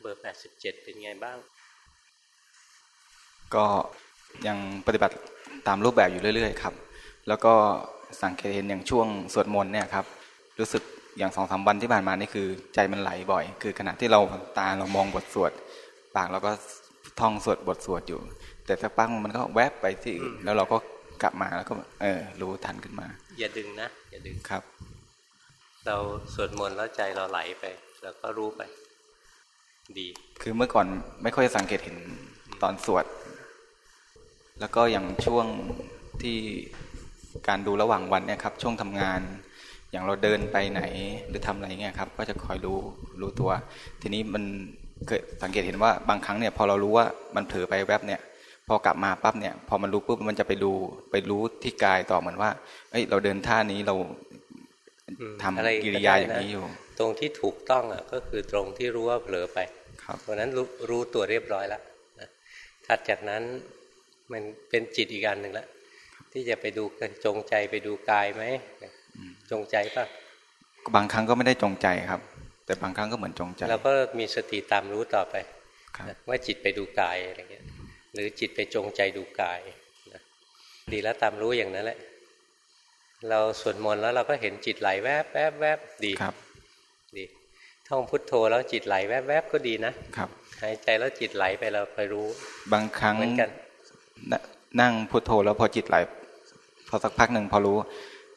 เบอร์แปดสิบเจ็ดเป็นไงบ้าง ก็ยังปฏิบัติตามรูปแบบอยู่เรื่อย ๆ ครับ แล้วก็สังเกตเห็นอย่างช่วงสวดมนต์เนี่ยครับ รู้สึกอย่างสองสาวันที่ผ่านมานี่คือ ใจมันไหลบ่อย คือขณะที่เราตาเรามองบทสวดปากเราก็ท่องสวดบทสวดอยู่ แต่สักพักมันก็แวบไปที่อื่นแล้วเราก็กลับมาแล้วก็เออรู้ทันขึ้นมา อย่าดึงนะ อย่าดึงครับ เราสวดมนต์แล้วใจเราไหลไป แล้วก็รู้ไป ดี คือเมื่อก่อนไม่ค่อยสังเกตเห็นตอนสวด แล้วก็อย่างช่วงที่การดูระหว่างวันเนี่ยครับ ช่วงทำงาน อย่างเราเดินไปไหนหรือทำอะไรเงี้ยครับ ก็จะคอยรู้รู้ตัว ทีนี้มันเคยสังเกตเห็นว่าบางครั้งเนี่ย พอเรารู้ว่ามันเผลอไปแวบเนี่ย พอกลับมาปั๊บเนี่ย พอมันรู้ปุ๊บมันจะไปดูไปรู้ที่กายต่อเหมือนว่า เอ้ย เราเดินท่านี้เราอืมทำอะไรกิริยาก็ได้นะอย่างนี้อยู่ ตรงที่ถูกต้องอะก็คือตรงที่รู้ว่าเผลอไป ครับตรงนั้นรู้รู้ตัวเรียบร้อยแล้วนะถัดจากนั้นมันเป็นจิตอีกอันหนึ่งละที่จะไปดูกันจงใจไปดูกายไหมจงใจป่ะบางครั้งก็ไม่ได้จงใจครับ แต่บางครั้งก็เหมือนจงใจเราก็มีสติตามรู้ต่อไปครับนะว่าจิตไปดูกายอะไรเงี้ย หรือจิตไปจงใจดูกายนะดีแล้วตามรู้อย่างนั้นแหละ เราสวดมนต์แล้วเราก็เห็นจิตไหลแวบแวบแวบดีครับดี ท่องพุทโธแล้วจิตไหลแวบแวบก็ดีนะครับหายใจแล้วจิตไหลไปเราคอยรู้ บางครั้งเหมือนกันนนั่งพุทโธแล้วพอจิตไหล พอสักพักหนึ่งพอรู้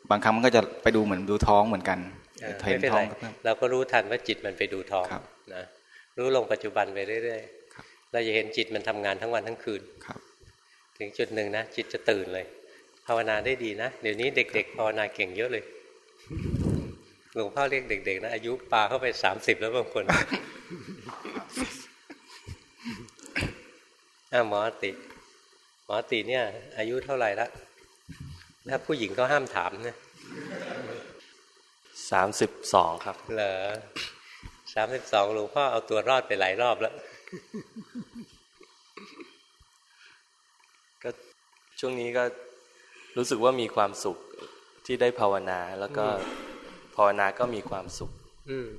บางครั้งมันก็จะไปดูเหมือนดูท้องเหมือนกันเออเห็ไม่นเป็นท้อไรงก็เพิ่มเราก็รู้ทันว่าจิตมันไปดูท้องครับนะรู้ลงปัจจุบันไปเรื่อยครับๆเราจะเห็นจิตมันทำงานทั้งวันทั้งคืนครับ ถึงจุดหนึ่งนะจิตจะตื่นเลย ภาวนาได้ดีนะ เดี๋ยวนี้เด็ก ๆ ภาวนาเก่งเยอะเลย หลวงพ่อเรียกเด็กๆนะอายุปาเข้าไปสามสิบแล้วบางคนอ้าวหมอติ หมอติเนี่ย อายุเท่าไหร่ละถ้าผู้หญิงก็ห้ามถามนะสามสิบสองครับ เหรอสามสิบสองหลวงพ่อเอาตัวรอดไปหลายรอบแล้ว ก็ช่วงนี้ก็รู้สึกว่ามีความสุขที่ได้ภาวนาแล้วก็ภาวนาก็มีความสุข อืม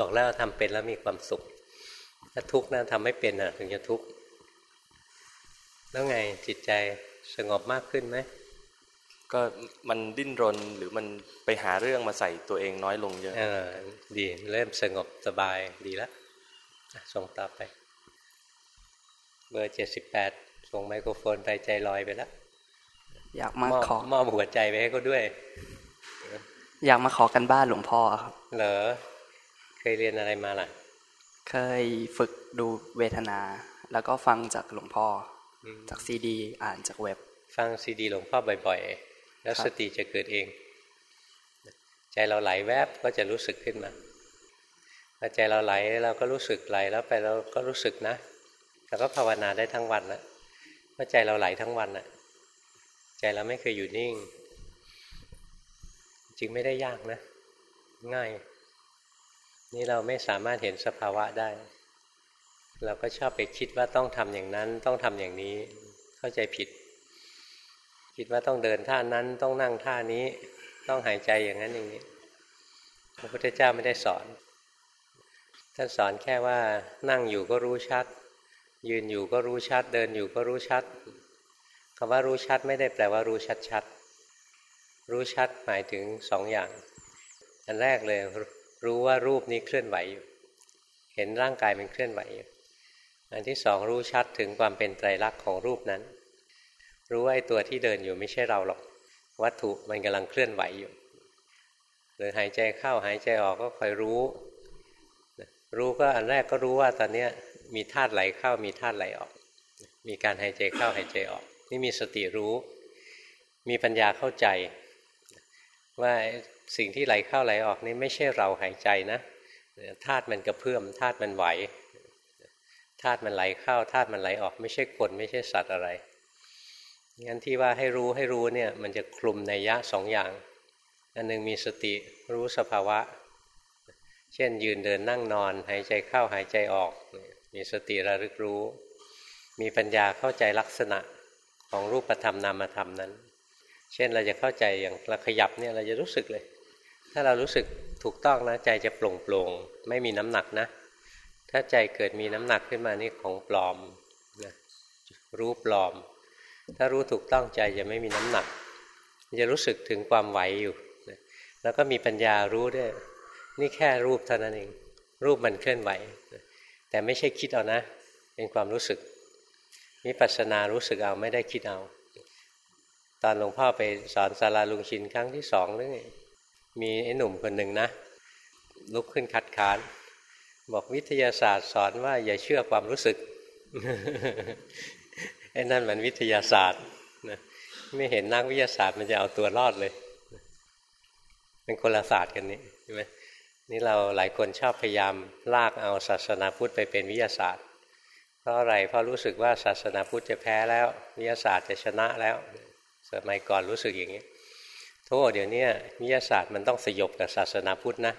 บอกแล้วทำเป็นแล้วมีความสุข ถ้าทุกข์นะทำไม่เป็นอะ ถึงจะทุกข์แล้วไงจิตใจสงบมากขึ้นไหมก็มันดิ้นรนหรือมันไปหาเรื่องมาใส่ตัวเองน้อยลงเยอะเออดีเริ่มสงบสบายดีแล้วอะส่งต่อไป เบอร์เจ็ดสิบแปดส่งไมโครโฟนไปใจลอยไปแล้วอยากมามอบขอมอบหัวใจไปให้เขาด้วย อยากมาขอกันบ้านหลวงพ่อครับ เหรอ เคยเรียนอะไรมาล่ะ เคยฝึกดูเวทนา แล้วก็ฟังจากหลวงพ่ออมจากซีดี อ่านจากเว็บ ฟังซีดีหลวงพ่อบ่อยๆ แล้วครับสติจะเกิดเอง ใจเราไหลแวบก็จะรู้สึกขึ้นมาพอใจเราไหลเราก็รู้สึกไหลแล้วไปเราก็รู้สึกนะเราก็ภาวนาได้ทั้งวันนะเพราะใจเราไหลทั้งวันน่ะ ใจเราไม่เคยอยู่นิ่ง จริงไม่ได้ยากนะ ง่าย นี่เราไม่สามารถเห็นสภาวะได้ เราก็ชอบไปคิดว่าต้องทำอย่างนั้น ต้องทำอย่างนี้ เข้าใจผิด คิดว่าต้องเดินท่านั้น ต้องนั่งท่านี้ ต้องหายใจอย่างนั้นอย่างนี้ พระพุทธเจ้าไม่ได้สอน ท่านสอนแค่ว่านั่งอยู่ก็รู้ชัด ยืนอยู่ก็รู้ชัด เดินอยู่ก็รู้ชัดคำว่ารู้ชัดไม่ได้แปลว่ารู้ชัดชัดๆ รู้ชัดหมายถึงสองอย่าง อันแรกเลยรู้ว่ารูปนี้เคลื่อนไหวอยู่ เห็นร่างกายมันเคลื่อนไหวอยู่ อันที่สองรู้ชัดถึงความเป็นไตรลักษณ์ของรูปนั้น รู้ว่าไอ้ตัวที่เดินอยู่ไม่ใช่เราหรอก วัตถุมันกำลังเคลื่อนไหวอยู่ หรือหายใจเข้าหายใจออกก็คอยรู้ รู้ก็อันแรกก็รู้ว่าตอนเนี้ยมีธาตุไหลเข้ามีธาตุไหลออก มีการหายใจเข้าหายใจออก นี่มีสติรู้ มีปัญญาเข้าใจ ว่าสิ่งที่ไหลเข้าไหลออกนี่ไม่ใช่เราหายใจนะธาตุมันกระเพื่อมธาตุมันไหวธาตุมันไหลเข้าธาตุมันไหลออก ไม่ใช่คนไม่ใช่สัตว์อะไรงั้นที่ว่าให้รู้ให้รู้เนี่ยมันจะคลุมในยะสองอย่าง อันหนึงมีสติรู้สภาวะ เช่นยืนเดินนั่งนอน หายใจเข้าหายใจออก มีสติระลึกรู้ มีปัญญาเข้าใจลักษณะของรูปธรรมนามธรรมนั้น เช่นเราจะเข้าใจอย่างเราขยับเนี่ยเราจะรู้สึกเลย ถ้าเรารู้สึกถูกต้องนะใจจะโปร่งโปร่งไม่มีน้ำหนักนะ ถ้าใจเกิดมีน้ำหนักขึ้นมานี่ของปลอมนะรู้ปลอม ถ้ารู้ถูกต้องใจจะไม่มีน้ำหนัก จะรู้สึกถึงความไหวอยู่นะแล้วก็มีปัญญารู้ด้วยนี่แค่รูปเท่านั้นเอง รูปมันเคลื่อนไหวนะแต่ไม่ใช่คิดเอานะ เป็นความรู้สึกมิปัสสนารู้สึกเอาไม่ได้คิดเอา ตอนหลวงพ่อไปสอนสาราลุงชินครั้งที่สองนึงมีไอ้หนุ่มคนหนึ่งนะ ลุกขึ้นคัดค้าน บอกวิทยาศาสตร์สอนว่าอย่าเชื่อความรู้สึกไอ้นั่นมันวิทยาศาสตร์นะไม่เห็นนักวิทยาศาสตร์มันจะเอาตัวรอดเลยเป็นคนละศาสตร์กันนี่ใช่ไหมนี่เราหลายคนชอบพยายามลากเอาศาสนาพุทธไปเป็นวิทยาศาสตร์ เพราะอะไรเพราะรู้สึกว่าศาสนาพุทธจะแพ้แล้ว วิทยาศาสตร์จะชนะแล้ว สมัยก่อนรู้สึกอย่างนี้โทษเดี๋ยวนี้วิทยาศาสตร์มันต้องสยบกับศาสนาพุทธนะ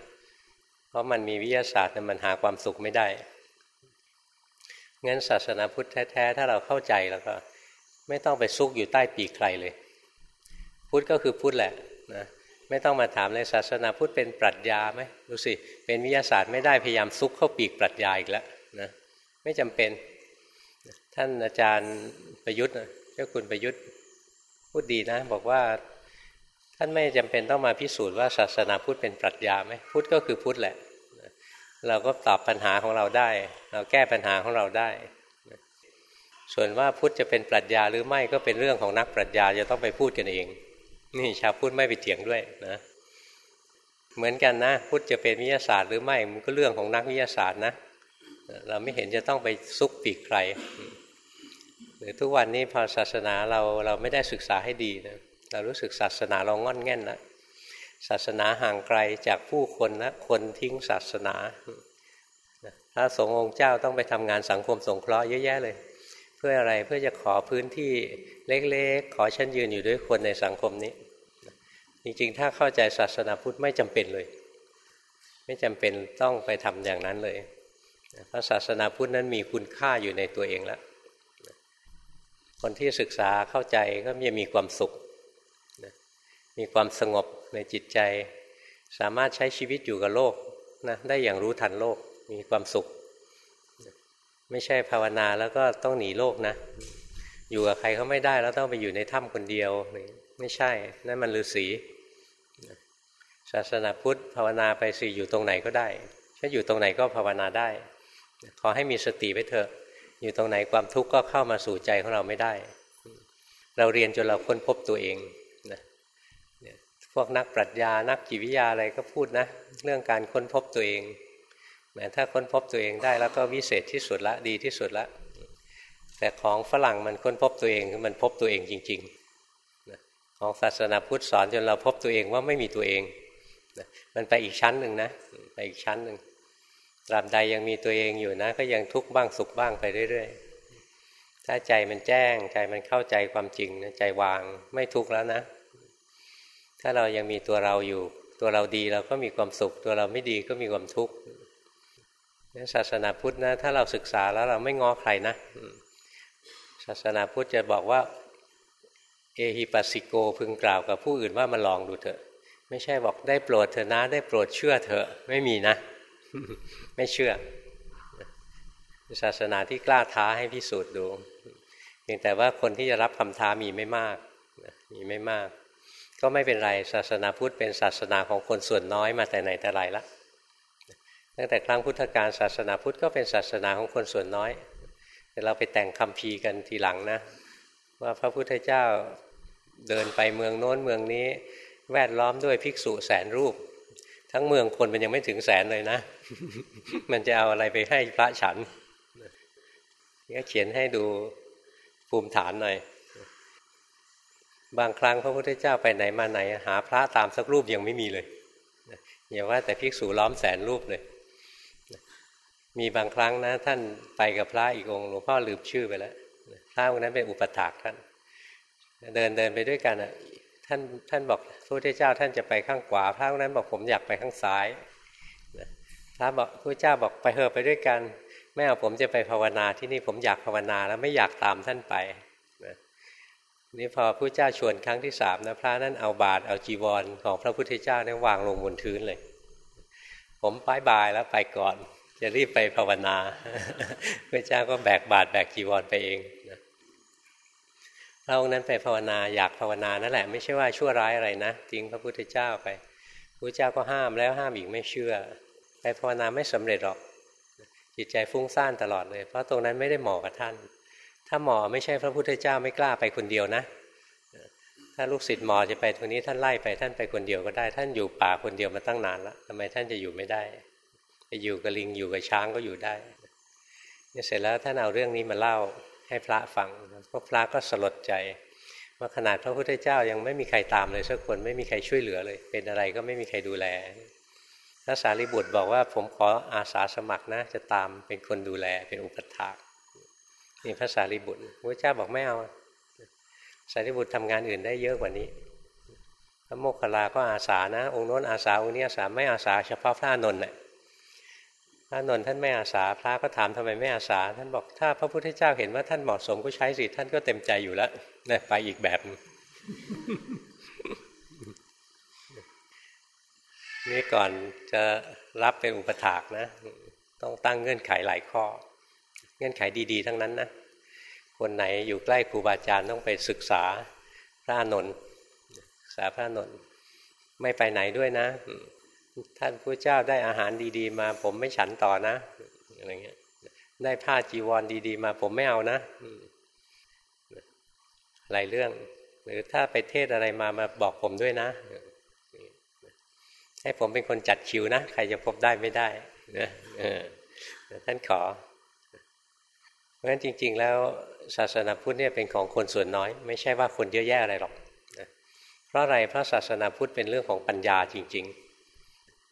เพราะมันมีวิทยาศาสตร์มันหาความสุขไม่ได้ งั้นศาสนาพุทธแท้ๆถ้าเราเข้าใจแล้วก็ ไม่ต้องไปซุกอยู่ใต้ปีกใครเลย พุทธก็คือพุทธแหละนะไม่ต้องมาถามเลยศาสนาพุทธเป็นปรัชญาไหมดูสิเป็นวิทยาศาสตร์ไม่ได้พยายามซุกเข้าปีกปรัชญาอีกแล้วนะไม่จำเป็น ท่านอาจารย์ประยุทธ์เจ้าคุณประยุทธ์ พูดดีนะ บอกว่าท่านไม่จำเป็นต้องมาพิสูจน์ว่าศาสนาพุทธเป็นปรัชญาไหมพุทธก็คือพุทธแหละ เราก็ตอบปัญหาของเราได้ เราแก้ปัญหาของเราได้ ส่วนว่าพุทธจะเป็นปรัชญาหรือไม่ก็เป็นเรื่องของนักปรัชญาจะต้องไปพูดกันเอง นี่ชาวพุทธไม่ไปเถียงด้วยนะเหมือนกันนะพุทธจะเป็นวิทยาศาสตร์หรือไม่มันก็เรื่องของนักวิทยาศาสตร์นะ เราไม่เห็นจะต้องไปซุกปีกใคร หรือทุกวันนี้พอศาสนาเราเราไม่ได้ศึกษาให้ดีนะเรารู้สึกศาสนาเราง่อนแง่นแล้วศาสนาห่างไกลจากผู้คนนะคนทิ้งศาสนาพระสงฆ์องค์เจ้าต้องไปทำงานสังคมสงเคราะห์เยอะแยะเลย เพื่ออะไรเพื่อจะขอพื้นที่เล็กๆ ขอฉันยืนอยู่ด้วยคนในสังคมนี้ จริงๆ ถ้าเข้าใจศาสนาพุทธไม่จำเป็นเลย ไม่จำเป็นต้องไปทำอย่างนั้นเลย เพราะศาสนาพุทธนั้นมีคุณค่าอยู่ในตัวเองแล้ว คนที่ศึกษาเข้าใจก็จะมีความสุขมีความสงบในจิตใจ สามารถใช้ชีวิตอยู่กับโลกนะได้อย่างรู้ทันโลกมีความสุข ไม่ใช่ภาวนาแล้วก็ต้องหนีโลกนะ อยู่กับใครเขาไม่ได้แล้วต้องไปอยู่ในถ้ำคนเดียว ไม่ใช่นั่นมันฤาษีศาสนาพุทธภาวนาไปสิอยู่ตรงไหนก็ได้ถ้าอยู่ตรงไหนก็ภาวนาได้ ขอให้มีสติไว้เถอะ อยู่ตรงไหนความทุกข์ก็เข้ามาสู่ใจของเราไม่ได้ เราเรียนจนเราค้นพบตัวเองนะพวกนักปรัชญานักจิตวิทยาอะไรก็พูดนะ เรื่องการค้นพบตัวเองแม้ถ้าค้นพบตัวเองได้แล้วก็วิเศษที่สุดละดีที่สุดละ แต่ของฝรั่งมันค้นพบตัวเองคือมันพบตัวเองจริงๆของศาสนาพุทธสอนจนเราพบตัวเองว่าไม่มีตัวเองมันไปอีกชั้นหนึ่งนะไปอีกชั้นหนึ่ง ตราบใดยังมีตัวเองอยู่นะ ก็ยังทุกข์บ้างสุขบ้างไปเรื่อยๆ ถ้าใจมันแจ้งใจมันเข้าใจความจริงนะใจวางไม่ทุกข์แล้วนะ ถ้าเรายังมีตัวเราอยู่ ตัวเราดีเราก็มีความสุข ตัวเราไม่ดีก็มีความทุกข์ศาสนาพุทธนะ ถ้าเราศึกษาแล้วเราไม่ง้อใครนะศาสนาพุทธจะบอกว่า เอหิปัสสิโกพึงกล่าวกับผู้อื่นว่ามาลองดูเถอะ ไม่ใช่บอกได้โปรดเถอะนะ ได้โปรดเชื่อเถอะไม่มีนะ ไม่เชื่อ ศาสนาที่กล้าท้าให้พิสูจน์ดูเพียงแต่ว่าคนที่จะรับคำท้ามีไม่มากมีไม่มาก ก็ไม่เป็นไรศาสนาพุทธเป็นศาสนาของคนส่วนน้อยมาแต่ไหนแต่ไรละตั้งแต่ครั้งพุทธกาลศาสนาพุทธก็เป็นศาสนาของคนส่วนน้อย แต่เราไปแต่งคำพีกันทีหลังนะ ว่าพระพุทธเจ้าเดินไปเมืองโน้นเมืองนี้ แวดล้อมด้วยภิกษุแสนรูป ทั้งเมืองคนมันยังไม่ถึงแสนเลยนะ มันจะเอาอะไรไปให้พระฉันนี่เขียนให้ดูภูมิฐานหน่อย บางครั้งพระพุทธเจ้าไปไหนมาไหน หาพระตามสักรูปยังไม่มีเลยอย่าว่าแต่ภิกษุล้อมแสนรูปเลย มีบางครั้งนะ ท่านไปกับพระอีกองค์หลวงพ่อลืมชื่อไปแล้วพระองค์นั้นเป็นอุปถากท่าน เดินเดินไปด้วยกันอะ ท่านท่านบอกพระพุทธเจ้าท่านจะไปข้างขวา พระองค์นั้นบอกผมอยากไปข้างซ้ายพระบอกพระเจ้าบอกไปเถอะไปด้วยกันไม่เอาผมจะไปภาวนาที่นี่ผมอยากภาวนาแล้วไม่อยากตามท่านไปนี่พอพระเจ้าชวนครั้งที่สามนะพระนั่นเอาบาตรเอาจีวรของพระพุทธเจ้าเนี่ยวางลงบนพื้นเลย ผมป้ายบายแล้วไปก่อน จะรีบไปภาวนาพระเจ้าก็แบกบาตรแบกจีวรไปเอง ระองค์นั้นไปภาวนาอยากภาวนานั่นแหละไม่ใช่ว่าชั่วร้ายอะไรนะจริงพระพุทธเจ้าไปพระเจ้าก็ห้ามแล้วห้ามอีกไม่เชื่อ ไปภาวนาไม่สำเร็จหรอก จิตใจฟุ้งซ่านตลอดเลย เพราะตรงนั้นไม่ได้เหมาะกับท่าน ถ้าหมอไม่ใช่พระพุทธเจ้าไม่กล้าไปคนเดียวนะถ้าลูกศิษย์หมอจะไปตรงนี้ท่านไล่ไปท่านไปคนเดียวก็ได้ ท่านอยู่ป่าคนเดียวมาตั้งนานแล้วทำไมท่านจะอยู่ไม่ได้ไปอยู่กับลิงอยู่กับช้างก็อยู่ได้เนี่ยเสร็จแล้วท่านเอาเรื่องนี้มาเล่า ให้พระฟังพวกพระก็สลดใจ ว่าขนาดพระพุทธเจ้ายังไม่มีใครตามเลยสักคนไม่มีใครช่วยเหลือเลย เป็นอะไรก็ไม่มีใครดูแลพระสารีบุตรบอกว่าผมขออาสาสมัครนะ จะตามเป็นคนดูแลเป็นอุปถากนี่พระสารีบุตรพระเจ้าบอกไม่เอาสารีบุตรทำงานอื่นได้เยอะกว่านี้พระโมคคัลลาก็อาสานะ องค์โน้นอาสาองค์นี้อาสาไม่อาสาเฉพาะพระนนท์แหละ พระนนท์ท่านไม่อาสาพระก็ถามทำไมไม่อาสา ท่านบอกถ้าพระพุทธเจ้าเห็นว่าท่านเหมาะสมก็ใช้สิท่านก็เต็มใจอยู่แล้วนะไปอีกแบบนี่ก่อนจะรับเป็นอุปถากนะ ต้องตั้งเงื่อนไขหลายข้อ เงื่อนไขดี ๆ ทั้งนั้นนะคนไหนอยู่ใกล้ครูบาอาจารย์ต้องไปศึกษาพระนนท์ศึกษาพระนนท์ไม่ไปไหนด้วยนะ ท่านพระเจ้าได้อาหารดีๆ มา ผมไม่ฉันต่อนะอะไรเงี้ย ได้ผ้าจีวรดี ๆ มา ผมไม่เอานะหลายเรื่อง หรือถ้าไปเทศอะไรมามาบอกผมด้วยนะ ให้ผมเป็นคนจัดคิวนะ ใครจะพบได้ไม่ได้นะท่านขอเพราะฉะนั้นจริง ๆ แล้วศาสนาพุทธเนี่ยเป็นของคนส่วนน้อย ไม่ใช่ว่าคนเยอะแยะอะไรหรอกเพราะอะไรเพราะศาสนาพุทธเป็นเรื่องของปัญญาจริง ๆ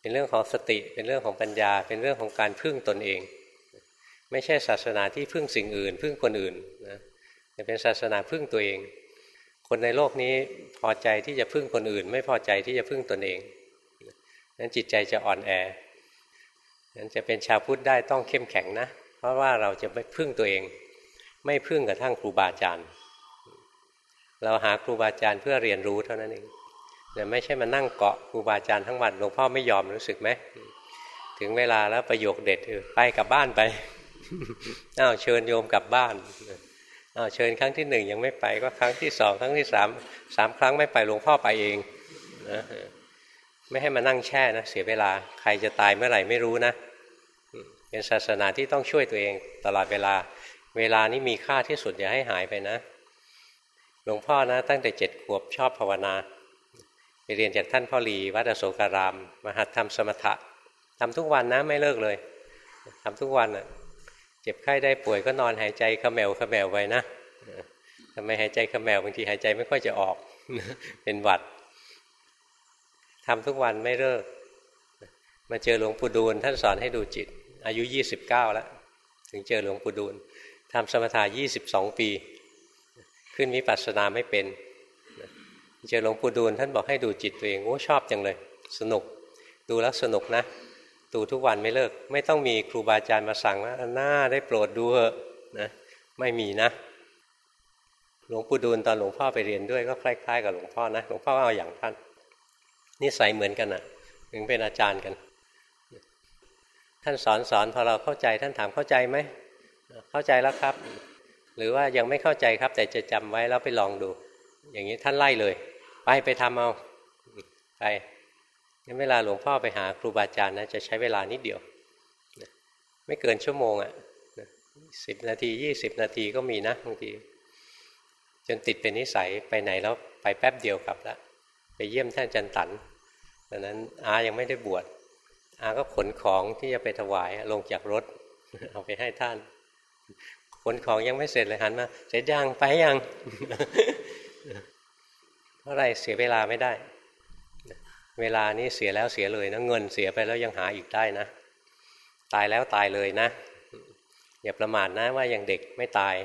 เป็นเรื่องของสติ เป็นเรื่องของปัญญา เป็นเรื่องของการพึ่งตนเอง ไม่ใช่ศาสนาที่พึ่งสิ่งอื่น พึ่งคนอื่นนะแต่เป็นศาสนาพึ่งตัวเอง คนในโลกนี้พอใจที่จะพึ่งคนอื่น ไม่พอใจที่จะพึ่งตนเองนั้นจิตใจจะอ่อนแอนั้นจะเป็นชาวพุทธได้ต้องเข้มแข็งนะ เพราะว่าเราจะไม่พึ่งตัวเอง ไม่พึ่งกระทั่งครูบาอาจารย์ เราหาครูบาอาจารย์เพื่อเรียนรู้เท่านั้นเอง แต่ไม่ใช่มานั่งเกาะครูบาอาจารย์ทั้งวันหลวงพ่อไม่ยอมรู้สึกไหมถึงเวลาแล้วประโยคเด็ดคือไปกลับบ้านไปอ้าวเชิญโยมกลับบ้านอ้าวเชิญครั้งที่หนึ่งยังไม่ไปก็ครั้งที่สองครั้งที่สามสามครั้งไม่ไปหลวงพ่อไปเองนะไม่ให้มานั่งแช่นะเสียเวลาใครจะตายเมื่อไหร่ไม่รู้นะเป็นศาสนาที่ต้องช่วยตัวเองตลอดเวลา เวลานี้มีค่าที่สุดอย่าให้หายไปนะ หลวงพ่อนะ ตั้งแต่เจ็ดขวบชอบภาวนา เรียนจากท่านพ่อหลีวัดอโศการามมหัดทำสมถะทำทุกวันนะไม่เลิกเลยทำทุกวันอะเจ็บไข้ได้ป่วยก็นอนหายใจขมแมวขมแมวไปนะทำไมหายใจขมแมวบางทีหายใจไม่ค่อยจะออกเป็นหวัดทำทุกวันไม่เลิก มาเจอหลวงปู่ดูลท่านสอนให้ดูจิต อายุยี่สิบเก้าแล้ว ถึงเจอหลวงปู่ดูลทำสมถะยี่สิบสองปี ขึ้นวิปัสสนาไม่เป็น เจอหลวงปู่ดูลท่านบอกให้ดูจิตตัวเองโอ้ชอบจังเลย สนุก ดูแล้วสนุกนะดูทุกวันไม่เลิก ไม่ต้องมีครูบาอาจารย์มาสั่งว่าหน้าได้โปรดดูเถอะนะไม่มีนะ หลวงปู่ดูลตอนหลวงพ่อไปเรียนด้วยก็คล้ายๆกับหลวงพ่อนะหลวงพ่อเอาอย่างท่านนิสัยเหมือนกันนะ่ะ ถึงเป็นอาจารย์กัน ท่านสอนสอนพอเราเข้าใจท่านถามเข้าใจไหมเข้าใจแล้วครับ หรือว่ายังไม่เข้าใจครับ แต่จะจำไว้แล้วไปลองดู อย่างนี้ท่านไล่เลย ไปไปทำเอาไปงั้นเวลาหลวงพ่อไปหาครูบาอาจารย์นะจะใช้เวลานิดเดียวไม่เกินชั่วโมงอะ่ะสิบนาทียี่สิบนาทีก็มีนะบางทีจนติดเป็นนิสัยไปไหนแล้วไปแป๊บเดียวกลับละไปเยี่ยมท่านจันตันตอนนั้นอายังไม่ได้บวชอาก็ขนของที่จะไปถวายลงจากรถ เอาไปให้ท่าน ขนของยังไม่เสร็จเลยหันมา เสร็จยังไปยัง ราะอะไรเสียเวลาไม่ได้ เวลานี้เสียแล้วเสียเลยนะเงินเสียไปแล้วยังหาอีกได้นะ ตายแล้วตายเลยนะ อย่าประมาทนะว่ายังเด็กไม่ตาย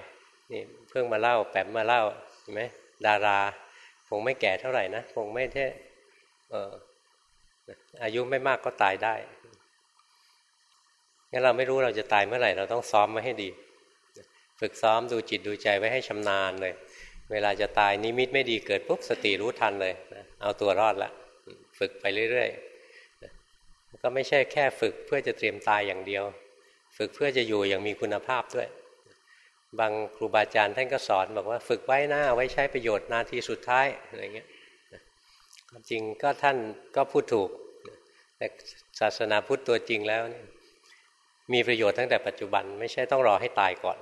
นี่เพิ่งมาเล่าแปมมาเล่าเห็นไหมดาราคงไม่แก่เท่าไหร่นะคงไม่เท่อายุไม่มากก็ตายได้งั้นเราไม่รู้เราจะตายเมื่อไหร่เราต้องซ้อมไว้ให้ดี ฝึกซ้อมดูจิตดูใจไว้ให้ชำนาญเลย เวลาจะตายนิมิตไม่ดีเกิดปุ๊บสติรู้ทันเลยเอาตัวรอดละฝึกไปเรื่อยๆก็ไม่ใช่แค่ฝึกเพื่อจะเตรียมตายอย่างเดียว ฝึกเพื่อจะอยู่อย่างมีคุณภาพด้วย บางครูบาอาจารย์ท่านก็สอนบอกว่าฝึกไว้หน้าไว้ใช้ประโยชน์นาทีสุดท้ายอะไรเงี้ยจริงก็ท่านก็พูดถูก แต่ศาสนาพุทธตัวจริงแล้ว มีประโยชน์ตั้งแต่ปัจจุบัน ไม่ใช่ต้องรอให้ตายก่อน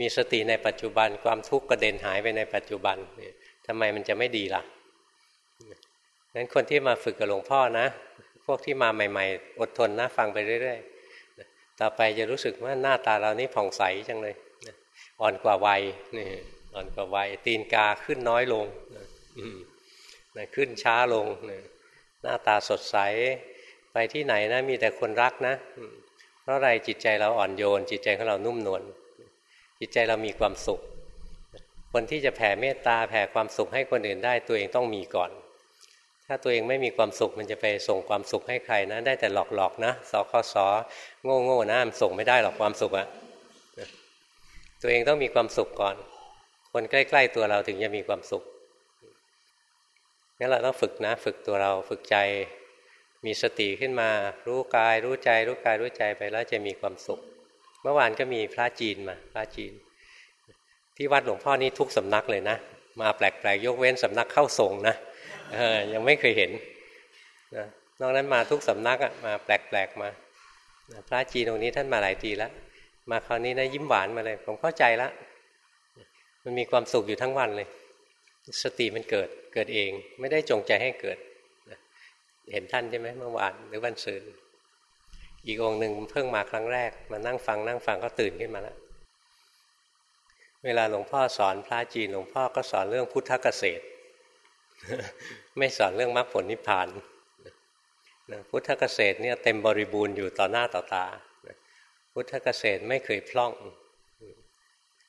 มีสติในปัจจุบันความทุกข์กระเด็นหายไปในปัจจุบันทำไมมันจะไม่ดีล่ะนั้นคนที่มาฝึกกับหลวงพ่อนะ พวกที่มาใหม่ ๆ อดทนนะฟังไปเรื่อยๆต่อไปจะรู้สึกว่าหน้าตาเรานี่ผ่องใสจังเลยอ่อนกว่าวัยนี่อ่อนกว่าวัยตีนกาขึ้นน้อยลงนะขึ้นช้าลงหน้าตาสดใสไปที่ไหนนะมีแต่คนรักนะ เพราะอะไรจิตใจเราอ่อนโยน จิตใจของเรานุ่มนวล จิตใจเรามีความสุข คนที่จะแผ่เมตตาแผ่ความสุขให้คนอื่นได้ ตัวเองต้องมีก่อน ถ้าตัวเองไม่มีความสุขมันจะไปส่งความสุขให้ใครนะ ได้แต่หลอกๆนะสคสโง่โง่นะมันส่งไม่ได้หรอกความสุขอะตัวเองต้องมีความสุขก่อน คนใกล้ ๆ ตัวเราถึงจะมีความสุขงั้นเราต้องฝึกนะ ฝึกตัวเราฝึกใจมีสติขึ้นมา รู้กายรู้ใจ รู้กายรู้ใจไปแล้วจะมีความสุข เมื่อวานก็มีพระจีนมาพระจีน ที่วัดหลวงพ่อนี่ทุกสำนักเลยนะ มาแปลกๆยกเว้นสำนักเข้าทรงนะยังไม่เคยเห็นนะนอกนั้นมาทุกสำนักอะมาแปลกๆมา พระจีนตรงนี้ท่านมาหลายทีแล้วมาคราวนี้นะยิ้มหวานมาเลย ผมเข้าใจแล้วมันมีความสุขอยู่ทั้งวันเลย สติมันเกิดเกิดเอง ไม่ได้จงใจให้เกิด เห็นท่านใช่ไหมเมื่อวานหรือวันศุกร์ อีกองหนึ่งเพิ่งมาครั้งแรก มานั่งฟังนั่งฟังก็ตื่นขึ้นมาแล้วเวลาหลวงพ่อสอนพระจีนหลวงพ่อก็สอนเรื่องพุทธเกษตร ไม่สอนเรื่องมรรคผลนิพพานพุทธเกษตรเนี่ยเต็มบริบูรณ์อยู่ต่อหน้าต่อตาพุทธเกษตรไม่เคยพล่อง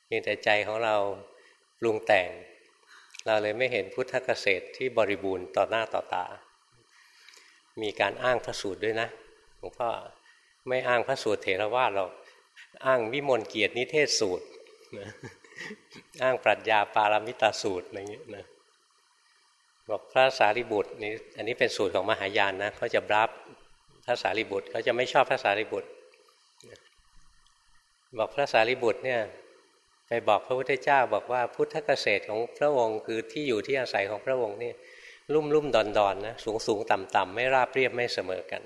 เพียงแต่ใจของเราปรุงแต่ง เราเลยไม่เห็นพุทธเกษตรที่บริบูรณ์ต่อหน้าต่อตา มีการอ้างพระสูตรด้วยนะหลวงพ่อ ไม่อ้างพระสูตรเถรวาทหรอกอ้างวิมลเกียรตินิเทศสูตรนะอ้างปรัชญาปารามิตาสูตรอะไรเงี้ยนะบอกพระสารีบุตรนี่อันนี้เป็นสูตรของมหายานนะเขาจะรับพระสารีบุตรเขาจะไม่ชอบพระสารีบุตร บอกพระสารีบุตรเนี่ยไปบอกพระพุทธเจ้าบอกว่าพุทธเกษตรของพระองค์คือที่อยู่ที่อาศัยของพระองค์นี่ลุ่มลุ่มดอนดอนนะสูงสูงต่ำต่ำไม่ราบเรียบไม่เสมอกัน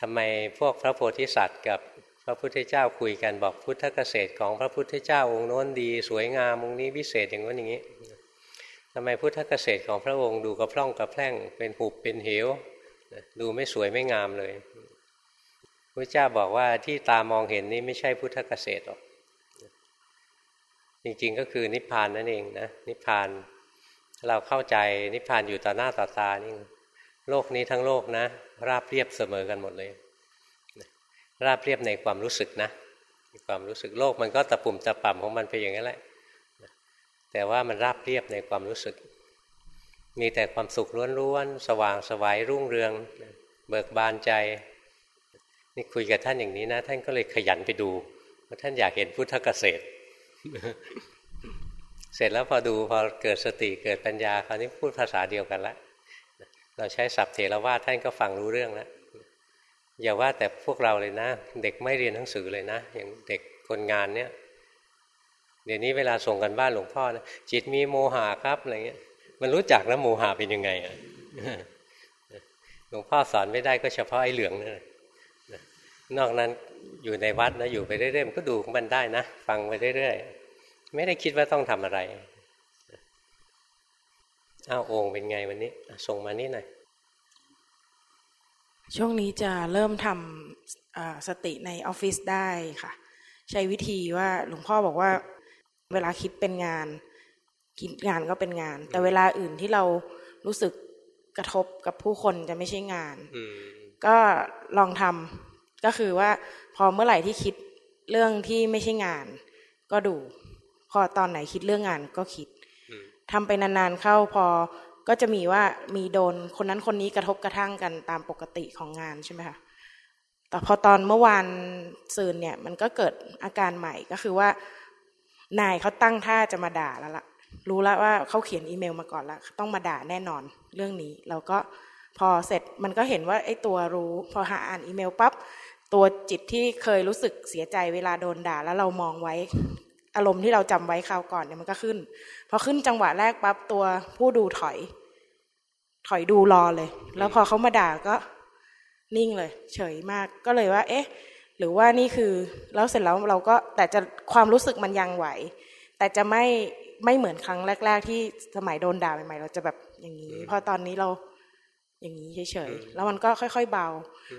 ทำไมพวกพระโพธิสัตว์ กับพระพุทธเจ้าคุยกันบอกพุทธเกษตรของพระพุทธเจ้าองค์โน้นดีสวยงามองค์นี้พิเศษอย่างนู้นอย่างนี้ทำไมพุทธเกษตรของพระองค์ดูกระพร่องกระแพร่งเป็นหุบเป็นเหวดูไม่สวยไม่งามเลยพระเจ้าบอกว่าที่ตามองเห็นนี้ไม่ใช่พุทธเกษตรหรอกจริงๆก็คือนิพพานนั่นเองนะนิพพานเราเข้าใจนิพพานอยู่ต่อหน้าต่อตานี่ โลกนี้ทั้งโลกนะ ราบเรียบเสมอกันหมดเลย ราบเรียบในความรู้สึกนะความรู้สึกโลกมันก็ตะปุ่มตะป่ำของมันไปอย่างนั้นแหละแต่ว่ามันราบเรียบในความรู้สึก มีแต่ความสุขล้วนๆสว่างสวายรุ่งเรือง เบิกบานใจ นี่คุยกับท่านอย่างนี้นะ ท่านก็เลยขยันไปดูว่าท่านอยากเห็นพุทธเกษตร เสร็จแล้วพอดูพอเกิดสติเกิดปัญญาคราวนี้พูดภาษาเดียวกันละ เราใช้ศัพท์เถรวาทท่านก็ฟังรู้เรื่องแล้วอย่าว่าแต่พวกเราเลยนะ เด็กไม่เรียนหนังสือเลยนะ อย่างเด็กคนงานเนี้ยเดี๋ยวนี้เวลาส่งกันบ้านหลวงพ่อนะจิตมีโมหะครับอะไรเงี้ย มันรู้จักแล้วโมหะเป็นยังไงอะหลวงพ่อสอนไม่ได้ก็เฉพาะไอ้เหลืองนั่นนอกนั้นอยู่ในวัดนะอยู่ไปเรื่อยๆมันก็ดูของมันได้นะ ฟังไปเรื่อยๆไม่ได้คิดว่าต้องทำอะไร อ้าวองค์เป็นไงวันนี้ ส่งมานี่หน่อย ช่วงนี้จะเริ่มทำสติในออฟฟิศได้ค่ะ ใช้วิธีว่าหลวงพ่อบอกว่า เวลาคิดเป็นงาน คิดงานก็เป็นงาน แต่เวลาอื่นที่เรารู้สึกกระทบกับผู้คนจะไม่ใช่งานก็ลองทำก็คือว่าพอเมื่อไหร่ที่คิดเรื่องที่ไม่ใช่งาน ก็ดู พอตอนไหนคิดเรื่องงานก็คิด ทำไปนานๆเข้าพอก็จะมีว่ามีโดนคนนั้นคนนี้กระทบกระทั่งกันตามปกติของงานใช่ไหมคะแต่พอตอนเมื่อวานซืนเนี่ย มันก็เกิดอาการใหม่ก็คือว่านายเขาตั้งท่าจะมาด่าแล้วล่ะ รู้แล้วว่าเขาเขียนอีเมลมาก่อนแล้วต้องมาด่าแน่นอนเรื่องนี้ เราก็พอเสร็จมันก็เห็นว่าไอ้ตัวรู้ พอหาอ่านอีเมลปั๊บตัวจิตที่เคยรู้สึกเสียใจเวลาโดนด่าแล้วเรามองไว้ อารมณ์ที่เราจำไว้คราวก่อนเนี่ยมันก็ขึ้น พอขึ้นจังหวะแรกปั๊บตัวผู้ดูถอย ถอยดูรอเลย แล้วพอเขามาด่าก็นิ่งเลย เฉยมากก็เลยว่า เอ๊ะ หรือว่านี่คือแล้วเสร็จแล้วเราก็แต่จะความรู้สึกมันยังไหว แต่จะไม่ไม่เหมือนครั้งแรก ๆ ที่สมัยโดนด่าใหม่ๆเราจะแบบอย่างนี้พอตอนนี้เราอย่างนี้เฉยๆ แล้วมันก็ค่อยๆเบา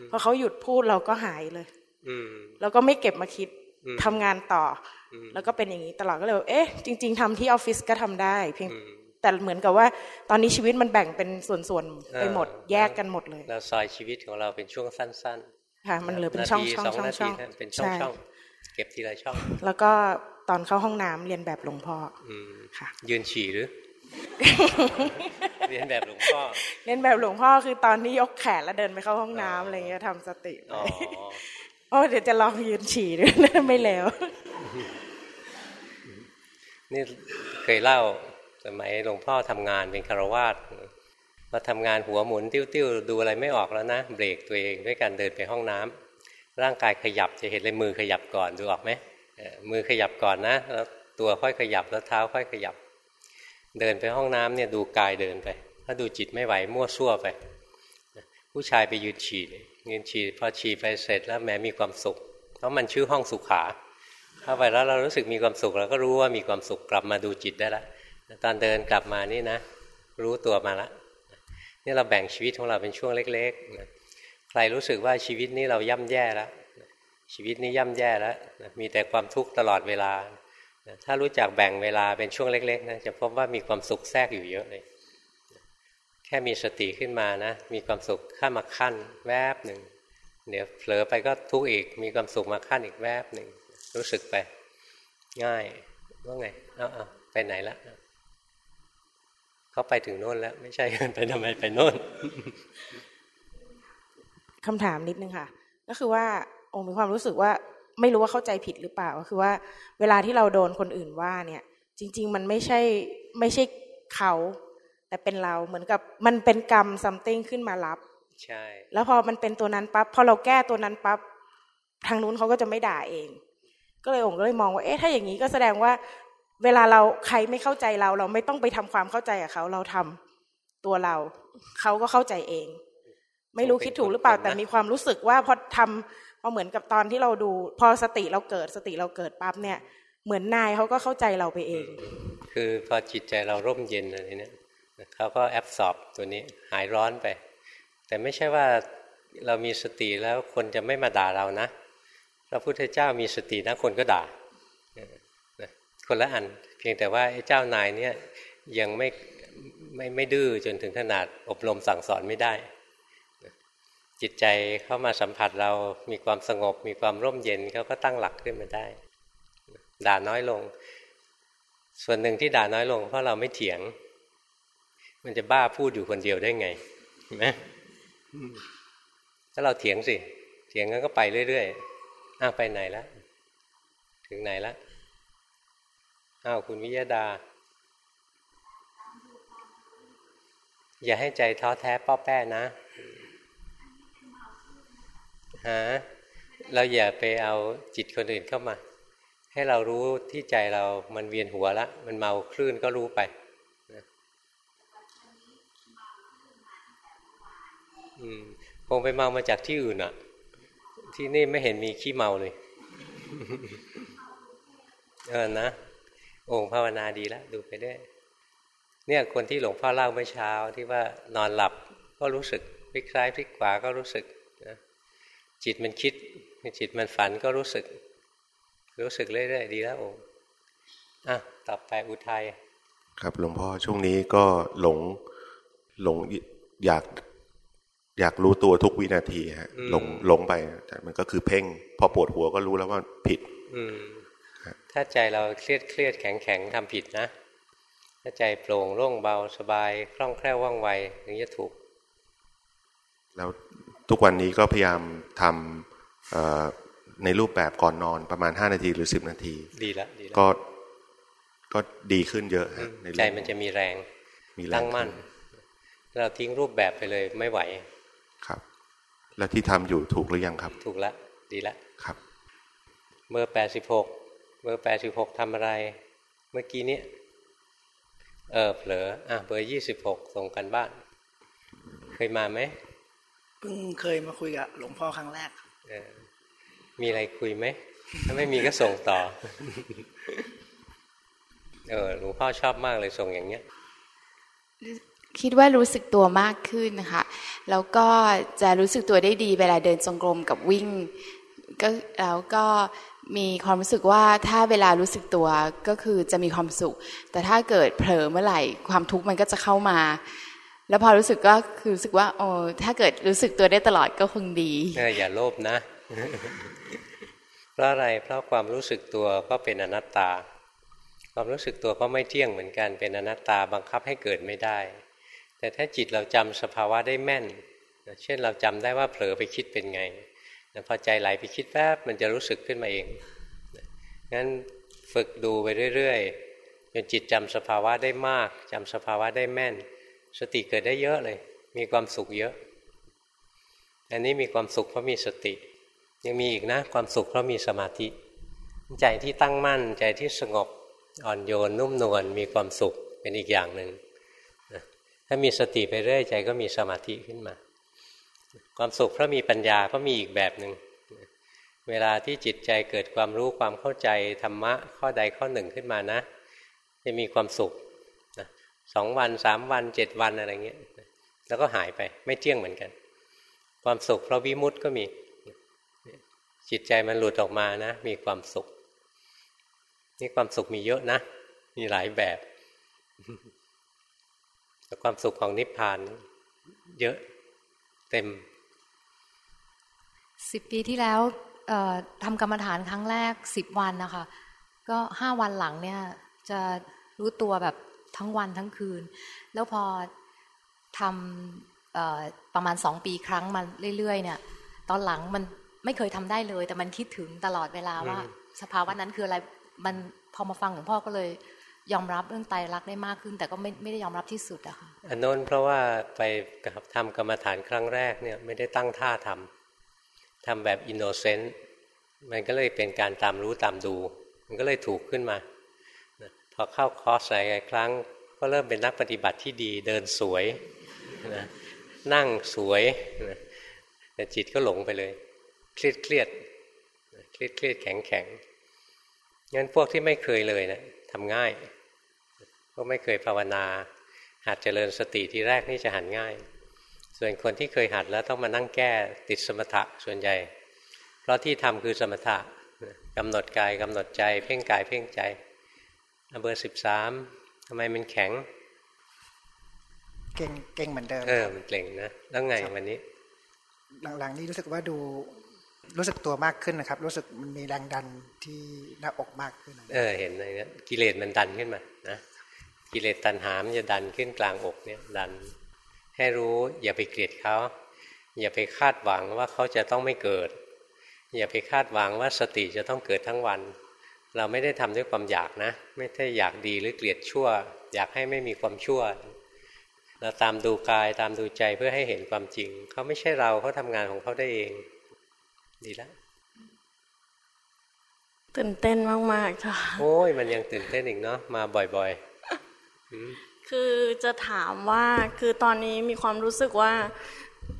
พอเขาหยุดพูดเราก็หายเลยอืมแล้วก็ไม่เก็บมาคิดอืมทำงานต่ออม แล้วก็เป็นอย่างนี้ตลอดก็เลยแบบเอ๊ะจริง ๆทำที่ออฟฟิศก็ทำได้ เพียงอืมแต่เหมือนกับว่า ตอนนี้ชีวิตมันแบ่งเป็นส่วนๆไปหมดเออแยกกันหมดเลยเราซอยชีวิตของเราเป็นช่วงสั้นค่ะ มันเหลือๆเป็นช่องาทีช่องสองช่องนาช่ทีองนะเป็นช่องใช่ช่องเก็บทีละช่อง แล้วก็ตอนเข้าห้องน้ำเรียนแบบหลวงพ่ออืมค่ะ ยืนฉี่หรือเรียนแบบหลวงพ่อเรียนแบบหลวงพ่อคือตอนที่ยกแขนแล้วเดินไปเข้าห้องน้ำอะไรเงี้ยทำสติไปอ๋อ โอ้เดี๋ยวจะลองยืนฉี่ด้วยไม่แล้วนี่เคยเล่าสมัยหลวงพ่อทำงานเป็นคารวาสพอทำงานหัวหมุนติ้วๆดูอะไรไม่ออกแล้วนะเบรกตัวเองด้วยการเดินไปห้องน้ำร่างกายขยับจะเห็นเลยมือขยับก่อนดูออกไหมมือขยับก่อนนะแล้วตัวค่อยขยับแล้วเท้าค่อยขยับ เดินไปห้องน้ำเนี่ยดูกายเดินไป ถ้าดูจิตไม่ไหวมั่วซั่วไป ผู้ชายไปยืนฉี่เลย ยืนฉี่พอฉี่ไปเสร็จแล้วแหมมีความสุข เพราะมันชื่อห้องสุขาเข้าไปแล้วเรารู้สึกมีความสุขเราก็รู้ว่ามีความสุขกลับมาดูจิตได้ละตอนเดินกลับมานี่นะ รู้ตัวมาละนี่เราแบ่งชีวิตของเราเป็นช่วงเล็กๆนะใครรู้สึกว่าชีวิตนี้เราย่ำแย่แล้วชีวิตนี้ย่ำแย่แล้วมีแต่ความทุกข์ตลอดเวลา ถ้ารู้จักแบ่งเวลาเป็นช่วงเล็กๆนะจะพบว่ามีความสุขแทรกอยู่เยอะเลย แค่มีสติขึ้นมานะ มีความสุขข้ามาขั้นแวบหนึ่งเดี๋ยวเผลอไปก็ทุกข์อีก มีความสุขมาขั้นอีกแวบหนึ่งรู้สึกไป ง่ายว่าไงเอาเอาไปไหนละเขาไปถึงโน่นแล้ว ไม่ใช่ไปทำไมไปโน่นคำถามนิดนึงค่ะ ก็คือว่าองค์มีความรู้สึกว่าไม่รู้ว่าเข้าใจผิดหรือเปล่าก็คือว่า เวลาที่เราโดนคนอื่นว่าเนี่ย จริง ๆ มันไม่ใช่ไม่ใช่เขา แต่เป็นเราเหมือนกับมันเป็นกรรม something ขึ้นมารับ ใช่ แล้วพอมันเป็นตัวนั้นปั๊บพอเราแก้ตัวนั้นปั๊บทางนู้นเขาก็จะไม่ด่าเอง ก็เลยองค์ก็เลยมองว่าเอ๊ะถ้าอย่างนี้ก็แสดงว่า เวลาเราใครไม่เข้าใจเรา เราไม่ต้องไปทำความเข้าใจกับเขาเราทำตัวเรา เขาก็เข้าใจเอง ไม่รู้คิดถูกหรือเปล่าแต่มีความรู้สึกว่าพอทำพอเหมือนกับตอนที่เราดู พอสติเราเกิดสติเราเกิดปั๊บเนี่ย เหมือนนายเขาก็เข้าใจเราไปเอง คือพอจิตใจเราร่มเย็นอะไรเนี่ย เขาก็แอบสอบตัวนี้หายร้อนไป แต่ไม่ใช่ว่าเรามีสติแล้วคนจะไม่มาด่าเรานะพระพุทธเจ้ามีสตินะคนก็ด่าคนละอัน เพียงแต่ว่าไอ้เจ้านายเนี่ยยังไม่ไม่ไม่ดื้อจนถึงขนาดอบรมสั่งสอนไม่ได้ จิตใจเข้ามาสัมผัสเรามีความสงบ มีความร่มเย็นเขาก็ตั้งหลักขึ้นมาได้ ด่าน้อยลง ส่วนหนึ่งที่ด่าน้อยลง เพราะเราไม่เถียง มันจะบ้าพูดอยู่คนเดียวได้ไงเห็นไหมถ้าเราเถียงสิ เถียงกันก็ไปเรื่อยๆอ้าวไปไหนละ ถึงไหนละอ้าวคุณวิยดา อย่าให้ใจท้อแท้ป้อแป้นะฮะเราอย่าไปเอาจิตคนอื่นเข้ามา ให้เรารู้ที่ใจเรามันเวียนหัวละ มันเมาคลื่นก็รู้ไปนะอืม คงไปเมามาจากที่อื่นอะที่นี่ไม่เห็นมีขี้เมาเลยเออนะ องค์ภาวนาดีแล้วดูไปได้เนี่ยคนที่หลวงพ่อเล่าเมื่อเช้าที่ว่านอนหลับก็รู้สึกพลิกซ้ายพลิกขวาก็รู้สึกนะจิตมันคิดจิตมันฝันก็รู้สึก รู้สึกเรื่อยๆดีแล้วองค์อะต่อไปอุทัยครับหลวงพ่อช่วงนี้ก็หลงหลงอยาก อยากรู้ตัวทุกวินาทีฮะหลงหลงไป แต่มันก็คือเพ่ง พอปวดหัวก็รู้แล้วว่าผิดอืมถ้าใจเราเครียดเครียดแข็งแข็งทำผิดนะ ถ้าใจโปร่งโล่งเบาสบายคล่องแคล่วว่องไวถึงจะถูก แล้วทุกวันนี้ก็พยายามทำเอ่อในรูปแบบก่อนนอนประมาณห้านาทีหรือสิบนาที ดีละดีละก็ก็ดีขึ้นเยอะฮะในเรื่ใจองมันจะมีแรง มีแรตั้งงมั่นขึ้เราทิ้งรูปแบบไปเลยไม่ไหวครับ แล้วที่ทำอยู่ถูกหรือยังครับ ถูกละดีละครับ เบอร์แปดสิบหกเบอร์แปดสิบหกทำอะไร เมื่อกี้นี้เออเผลออะเบอร์ยี่สิบหกส่งกันบ้าน เคยมาไหมเพิ่งเคยมาคุยกับหลวงพ่อครั้งแรกเออมีอะไรคุยไหม ถ้าไม่มีก็ส่งต่อ เออหลวงพ่อชอบมากเลยส่งอย่างเนี้ย คิดว่ารู้สึกตัวมากขึ้นนะคะแล้วก็จะรู้สึกตัวได้ดีเวลาเดินจงกรมกับวิ่งก็แล้วก็มีความรู้สึกว่าถ้าเวลารู้สึกตัวก็คือจะมีความสุข แต่ถ้าเกิดเผลอเมื่อไหร่ความทุกข์มันก็จะเข้ามา แล้วพอรู้สึกก็คือรู้สึกว่าโอ้ถ้าเกิดรู้สึกตัวได้ตลอดก็คงดีอออย่าโลภนะ เพราะอะไรเพราะความรู้สึกตัวก็เป็นอนัตตา ความรู้สึกตัวก็ไม่เที่ยงเหมือนกันเป็นอนัตตาบังคับให้เกิดไม่ได้ แต่ถ้าจิตเราจำสภาวะได้แม่น เช่นเราจำได้ว่าเผลอไปคิดเป็นไงพอใจไหลไปคิดแป๊บมันจะรู้สึกขึ้นมาเองงั้นฝึกดูไปเรื่อยๆจนจิตจำสภาวะได้มากจำสภาวะได้แม่น สติเกิดได้เยอะเลย มีความสุขเยอะ อันนี้มีความสุขเพราะมีสติ ยังมีอีกนะความสุขเพราะมีสมาธิ ใจที่ตั้งมั่นใจที่สงบอ่อนโยนนุ่มนวลมีความสุขเป็นอีกอย่างหนึ่ง ถ้ามีสติไปเรื่อยใจก็มีสมาธิขึ้นมา ความสุขเพราะมีปัญญาก็มีอีกแบบหนึ่งเวลาที่จิตใจเกิดความรู้ความเข้าใจธรรมะข้อใดข้อหนึ่งขึ้นมานะ จะมีความสุขสองวันสามวันเจ็ดวันอะไรเงี้ยแล้วก็หายไปไม่เที่ยงเหมือนกัน ความสุขเพราะวิมุตต์ก็มีจิตใจมันหลุดออกมานะ มีความสุข นี่ความสุขมีเยอะนะ มีหลายแบบ แต่ความสุขของนิพพาน เยอะเต็มสิบปีที่แล้วทำกรรมฐานครั้งแรกสิบวันนะคะ ก็ห้าวันหลังเนี่ย จะรู้ตัวแบบทั้งวันทั้งคืน แล้วพอทำประมาณสองปีครั้งมาเรื่อย ๆ เนี่ย ตอนหลังมันไม่เคยทำได้เลย แต่มันคิดถึงตลอดเวลาว่า สภาวะนั้นคืออะไรมันพอมาฟังหลวงพ่อก็เลย ยอมรับเรื่องไตรักได้มากขึ้น แต่ก็ไม่ไม่ได้ยอมรับที่สุดอะค่ะอันน้นเพราะว่าไปทำกรรมฐานครั้งแรกเนี่ยไม่ได้ตั้งท่าทำทำแบบอินโนเซนต์มันก็เลยเป็นการตามรู้ตามดู มันก็เลยถูกขึ้นมาพอเข้าคอร์สหลายครั้ง ก็เริ่มเป็นนักปฏิบัติที่ดีเดินสวยนะนั่งสวยนะแต่จิตก็หลงไปเลย เครียดเครียดเครียดเครียดแข็งแข็งงั้นพวกที่ไม่เคยเลยนะทำง่าย กไม่เคยภาวนา หัดเจริญสติที่แรกนี่จะหันง่าย ส่วนคนที่เคยหัดแล้วต้องมานั่งแก้ติดสมถะส่วนใหญ่ เพราะที่ทำคือสมถะกำหนดกายกำหนดใจ เพ่งกายเพ่งใจเบอร์สิบสามทำไมมันแข็ง เก่งเก่งเหมือนเดิมเออมันเก่งนะแล้วไงวันนี้ หลังๆนี้รู้สึกว่าดูรู้สึกตัวมากขึ้นนะครับ รู้สึกมันมีแรงดันที่หน้าอกมากขึ้น เออ เห็นอะไรเนี้ยกิเลสมันดันขึ้นมานะ กิเลสตัณหามันจะดันขึ้นกลางอกเนี่ยดัน ให้รู้อย่าไปเกลียดเขา อย่าไปคาดหวังว่าเขาจะต้องไม่เกิด อย่าไปคาดหวังว่าสติจะต้องเกิดทั้งวัน เราไม่ได้ทำด้วยความอยากนะ ไม่ได้อยากดีหรือเกลียดชั่ว อยากให้ไม่มีความชั่ว เราตามดูกายตามดูใจเพื่อให้เห็นความจริง เขาไม่ใช่เราเขาทำงานของเขาได้เอง ดีแล้วตื่นเต้นมากๆค่ะ โอ้ยมันยังตื่นเต้นอีกเนาะมาบ่อยๆ คือจะถามว่าคือตอนนี้มีความรู้สึกว่า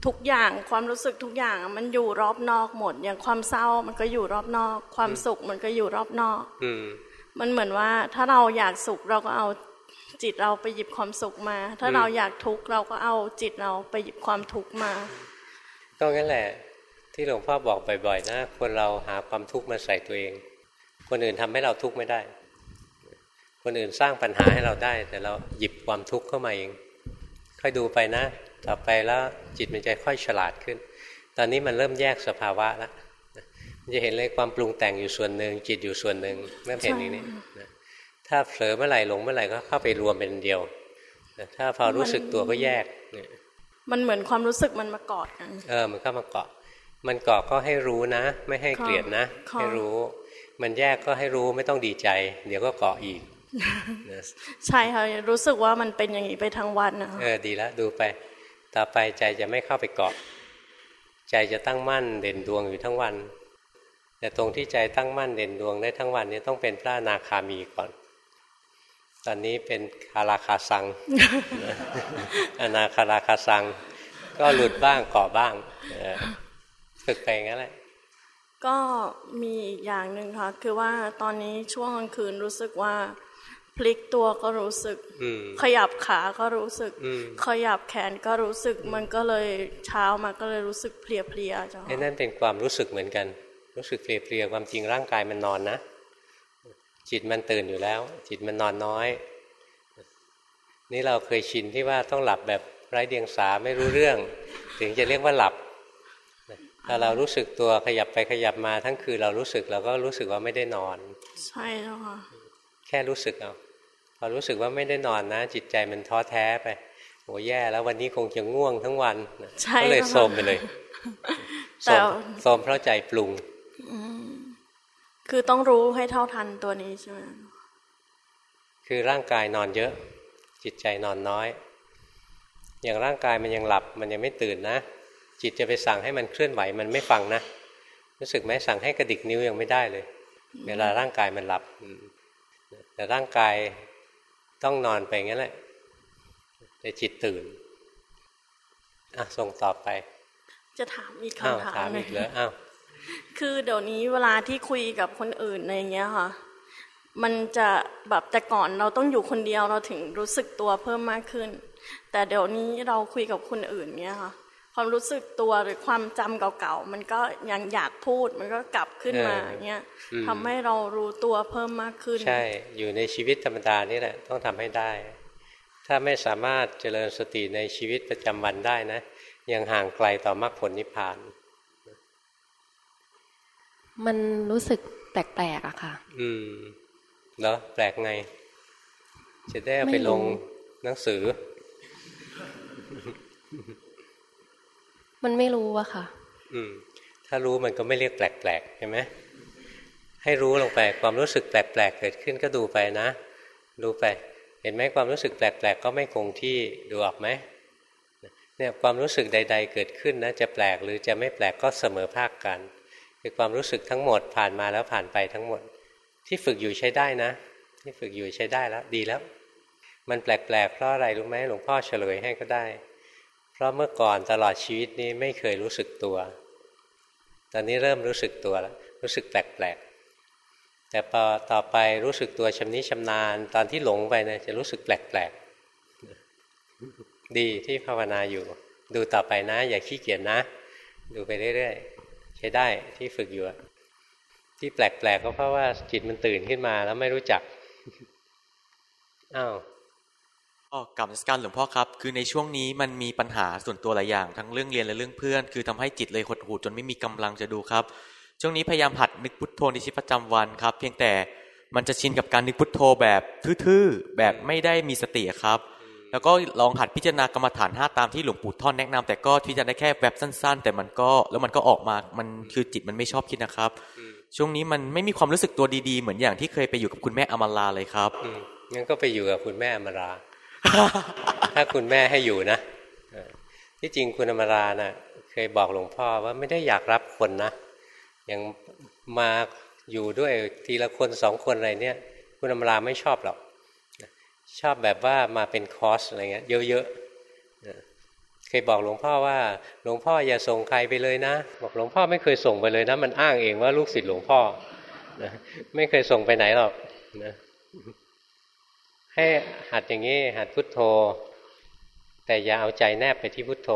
ทุกอย่างความรู้สึกทุกอย่างมันอยู่รอบนอกหมด อย่างความเศร้ามันก็อยู่รอบนอก ความสุขมันก็อยู่รอบนอกมันเหมือนว่าถ้าเราอยากสุขเราก็เอาจิตเราไปหยิบความสุขมา ถ้าเราอยากทุกข์เราก็เอาจิตเราไปหยิบความทุกข์มาก็งั้นแหละ ที่หลวงพ่อบอกบ่อยๆนะคนเราหาความทุกข์มาใส่ตัวเอง คนอื่นทำให้เราทุกข์ไม่ได้ คนอื่นสร้างปัญหาให้เราได้ แต่เราหยิบความทุกข์เข้ามาเอง ค่อยดูไปนะ ต่อไปแล้วจิตมันจะค่อยฉลาดขึ้น ตอนนี้มันเริ่มแยกสภาวะแล้วมันจะเห็นเลยความปรุงแต่งอยู่ส่วนหนึ่งจิตอยู่ส่วนหนึ่งเริ่มเห็นอย่างนี้ถ้าเผลอเมื่อไหร่หลงเมื่อไหร่ก็เข้าไปรวมเป็นเดียวถ้าพอรู้สึกตัวก็แยกมันเหมือนความรู้สึกมันมาเกาะกันเออมันเข้ามาเกาะ มันเกาะก็ให้รู้นะ ไม่ให้เกลียดนะ ให้รู้ มันแยกก็ให้รู้ไม่ต้องดีใจ เดี๋ยวก็เกาะอีก ใช่ค่ะรู้สึกว่ามันเป็นอย่างนี้ไปทั้งวันนะเออดีแล้วดูไป ต่อไปใจจะไม่เข้าไปเกาะ ใจจะตั้งมั่นเด่นดวงอยู่ทั้งวัน แต่ตรงที่ใจตั้งมั่นเด่นดวงได้ทั้งวันนี้ต้องเป็นพระนาคามีก่อน ตอนนี้เป็นคาราคาซังอนาคาราคาซัง ก็หลุดบ้างก่อบ้างฝึกไปงั้นแหละก็มีอีกอย่างหนึ่งค่ะ คือว่าตอนนี้ช่วงกลางคืนรู้สึกว่า พลิกตัวก็รู้สึก ขยับขาก็รู้สึก ขยับแขนก็รู้สึก มันก็เลยเช้ามาก็เลยรู้สึกเพลียๆจ้ะไอ้นั่นเป็นความรู้สึกเหมือนกัน รู้สึกเพลียๆความจริงร่างกายมันนอนนะ จิตมันตื่นอยู่แล้ว จิตมันนอนน้อย นี่เราเคยชินที่ว่าต้องหลับแบบไร้เดียงสาไม่รู้เรื่อง ถึงจะเรียกว่าหลับถ้าเรารู้สึกตัวขยับไปขยับมาทั้งคืนเรารู้สึกเราก็รู้สึกว่าไม่ได้นอน ใช่แล้วค่ะแค่รู้สึกเอา พอรู้สึกว่าไม่ได้นอนนะ จิตใจมันท้อแท้ไปโอ้แย่ แล้ววันนี้คงจะง่วงทั้งวันก็เลยโทมไปเลยโทมเพราะใจปรุงคือต้องรู้ให้เท่าทันตัวนี้ใช่ไหมคือร่างกายนอนเยอะ จิตใจนอนน้อย อย่างร่างกายมันยังหลับ มันยังไม่ตื่นนะ จิตจะไปสั่งให้มันเคลื่อนไหวมันไม่ฟังนะรู้สึกไหมสั่งให้กระดิกนิ้วยังไม่ได้เลย เวลาร่างกายมันหลับแต่ร่างกาย ต้องนอนไปงั้นแหละแต่จิตตื่นอะส่งต่อไป จะถามอีกคำถามถามอีกเลยอ้าวคือเดี๋ยวนี้เวลาที่คุยกับคนอื่นในเงี้ยค่ะ มันจะแบบแต่ก่อนเราต้องอยู่คนเดียวเราถึงรู้สึกตัวเพิ่มมากขึ้น แต่เดี๋ยวนี้เราคุยกับคนอื่นเงี้ยค่ะ ความรู้สึกตัวหรือความจำเก่าๆมันก็ยังอยากพูดมันก็กลับขึ้นมาเงี้ยทำให้เรารู้ตัวเพิ่มมากขึ้น ใช่ อยู่ในชีวิตธรรมดานี่แหละต้องทำให้ได้ ถ้าไม่สามารถเจริญสติในชีวิตประจำวันได้นะ ยังห่างไกลต่อมรรคผลนิพพาน มันรู้สึกแปลกๆอะค่ะ อืมแล้วแปลกไง จะได้ไปลงหนังสือ มันไม่รู้อะค่ะ อืม ถ้ารู้มันก็ไม่เรียกแปลกๆใช่ไหมให้รู้ลงไปความรู้สึกแปลกๆเกิดขึ้นก็ดูไปนะ ดูไป เห็นไหมความรู้สึกแปลกๆก็ไม่คงที่ดูออกไหมเนี่ยความรู้สึกใด ๆ เกิดขึ้นนะจะแปลกหรือจะไม่แปลกก็เสมอภาคกันคือความรู้สึกทั้งหมดผ่านมาแล้วผ่านไปทั้งหมด ที่ฝึกอยู่ใช้ได้นะ ที่ฝึกอยู่ใช้ได้แล้ว ดีแล้ว มันแปลกๆเพราะอะไรรู้ไหมหลวงพ่อเฉลยให้ก็ได้ ราะเมื่อก่อนตลอดชีวิตนี้ไม่เคยรู้สึกตัว ตอนนี้เริ่มรู้สึกตัวแล้วรู้สึกแปลกๆ แต่พอต่อไปรู้สึกตัวชำนิชำนาญ ตอนที่หลงไปนะจะรู้สึกแปลกๆ ดีที่ภาวนาอยู่ ดูต่อไปนะ อย่าขี้เกียจนะ ดูไปเรื่อยๆ ใช้ได้ที่ฝึกอยู่ ที่แปลกๆก็เพราะว่าจิตมันตื่นขึ้นมาแล้วไม่รู้จัก อ้าว อ๋อกลับสการหลวงพ่อครับ คือในช่วงนี้มันมีปัญหาส่วนตัวหลายอย่างทั้งเรื่องเรียนและเรื่องเพื่อน คือทำให้จิตเลยหดหูจนไม่มีกำลังจะดูครับ ช่วงนี้พยายามหัดนึกพุทโธในชีวิตประจำวันครับ เพียงแต่มันจะชินกับการนึกพุทโธแบบทื่อๆแบบไม่ได้มีสติครับ แล้วก็ลองหัดพิจารณากรรมฐานห้าตามที่หลวงปู่ท่อนแนะนำแต่ก็พิจารณาได้แค่แบบสั้น ๆ แต่มันก็แล้วมันก็ออกมามันคือจิตมันไม่ชอบคิดนะครับ ช่วงนี้มันไม่มีความรู้สึกตัวดีๆ เหมือนอย่างที่เคยไปอยู่กับคุณแม่อมราเลยครับงั้นก็ไปอยู่กับคุณแม่อมรา ถ้าคุณแม่ให้อยู่นะที่จริงคุณอมรานะ่ะ เคยบอกหลวงพ่อว่าไม่ได้อยากรับคนนะอย่างมาอยู่ด้วยทีละคนสองคนอะไรเนี่ย คุณอมราไม่ชอบหรอกชอบแบบว่ามาเป็นคอสอะไรเงี้ยเยอะๆเคยบอกหลวงพ่อว่า หลวงพ่ออย่าส่งใครไปเลยนะ บอกหลวงพ่อไม่เคยส่งไปเลยนะ มันอ้างเองว่าลูกศิษย์หลวงพ่อนะไม่เคยส่งไปไหนหรอกนะ ให้หัดอย่างนี้หัดพุทโธ แต่อย่าเอาใจแนบไปที่พุทโธ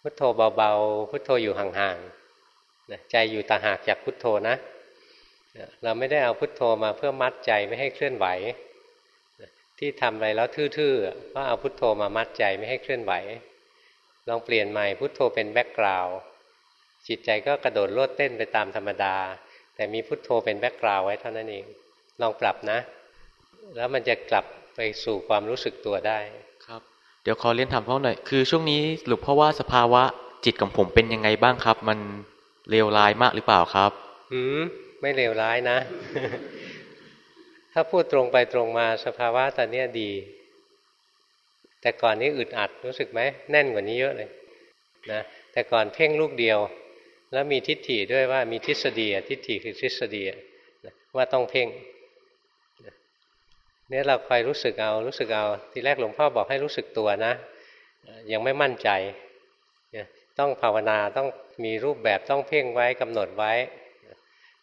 พุทโธเบาๆ พุทโธอยู่ห่างๆใจอยู่ต่างหากจากพุทโธนะเราไม่ได้เอาพุทโธมาเพื่อมัดใจไม่ให้เคลื่อนไหว ที่ทำอะไรแล้วทื่อๆก็เอาพุทโธมามัดใจไม่ให้เคลื่อนไหว ลองเปลี่ยนใหม่พุทโธเป็น background จิตใจก็กระโดดโลดเต้นไปตามธรรมดา แต่มีพุทโธเป็น background ไว้เท่านั้นเอง ลองปรับนะ แล้วมันจะกลับไปสู่ความรู้สึกตัวได้ครับ เดี๋ยวขอเรียนถามหลวงพ่อหน่อยคือช่วงนี้หลุดเพราะว่าสภาวะจิตของผมเป็นยังไงบ้างครับ มันเลวร้ายมากหรือเปล่าครับอืมไม่เลวร้ายนะ ถ้าพูดตรงไปตรงมาสภาวะตอนนี้ดี แต่ก่อนนี้อึดอัดรู้สึกไหมแน่นกว่านี้เยอะเลยนะแต่ก่อนเพ่งลูกเดียว แล้วมีทิฏฐิด้วยว่ามีทฤษฎีทิฏฐิคือทฤษฎีว่าต้องเพ่งเนี่ยเราคอยรู้สึกเอารู้สึกเอาทีแรกหลวงพ่อบอกให้รู้สึกตัวนะ ยังไม่มั่นใจ ต้องภาวนาต้องมีรูปแบบต้องเพ่งไว้กำหนดไว้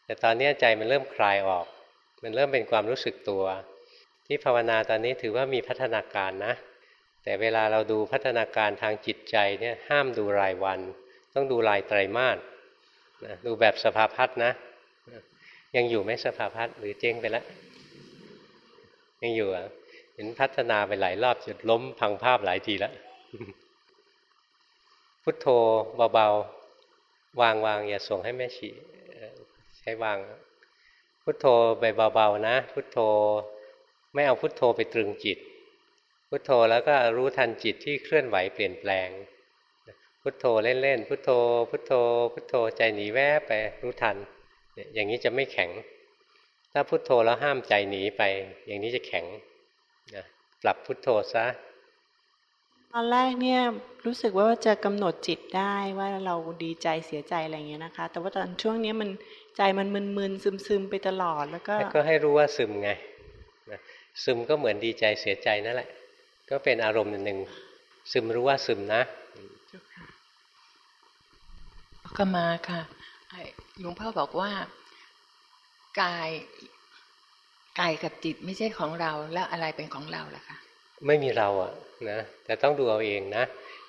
แต่ตอนนี้ใจมันเริ่มคลายออก มันเริ่มเป็นความรู้สึกตัว ที่ภาวนาตอนนี้ถือว่ามีพัฒนาการนะ แต่เวลาเราดูพัฒนาการทางจิตใจเนี่ยห้ามดูรายวัน ต้องดูรายไตรมาสดูแบบสภาพัฒนะ ยังอยู่ไหมสภาพัฒหรือเจ๊งไปแล้ว ยังอยู่อะเห็นพัฒนาไปหลายรอบจนล้มพังภาพหลายทีแล้วพุทโธเบาๆวางวางอย่าส่งให้แม่ชีใช้วาง พุทโธไปเบาๆนะ พุทโธไม่เอาพุทโธไปตรึงจิต พุทโธแล้วก็รู้ทันจิตที่เคลื่อนไหวเปลี่ยนแปลง พุทโธเล่นๆพุทโธ พุทโธ พุทโธใจหนีแวบไปรู้ทัน อย่างนี้จะไม่แข็ง ถ้าพุทโธแล้วห้ามใจหนีไป อย่างนี้จะแข็งนะปรับพุทโธซะตอนแรกเนี่ยรู้สึกว่าจะกำหนดจิตได้ว่าเราดีใจเสียใจอะไรเงี้ยนะคะ แต่ว่าตอนช่วงนี้มันใจมันมึนๆซึมๆไปตลอดแล้วก็ก็ให้รู้ว่าซึมไงซึมก็เหมือนดีใจเสียใจนั่นแหละ ก็เป็นอารมณ์หนึ่งซึมรู้ว่าซึมนะก็มาค่ะหลวงพ่อบอกว่า กายกายกับจิตไม่ใช่ของเราแล้วอะไรเป็นของเราล่ะคะไม่มีเราอะนะแต่ต้องดูเอาเองนะ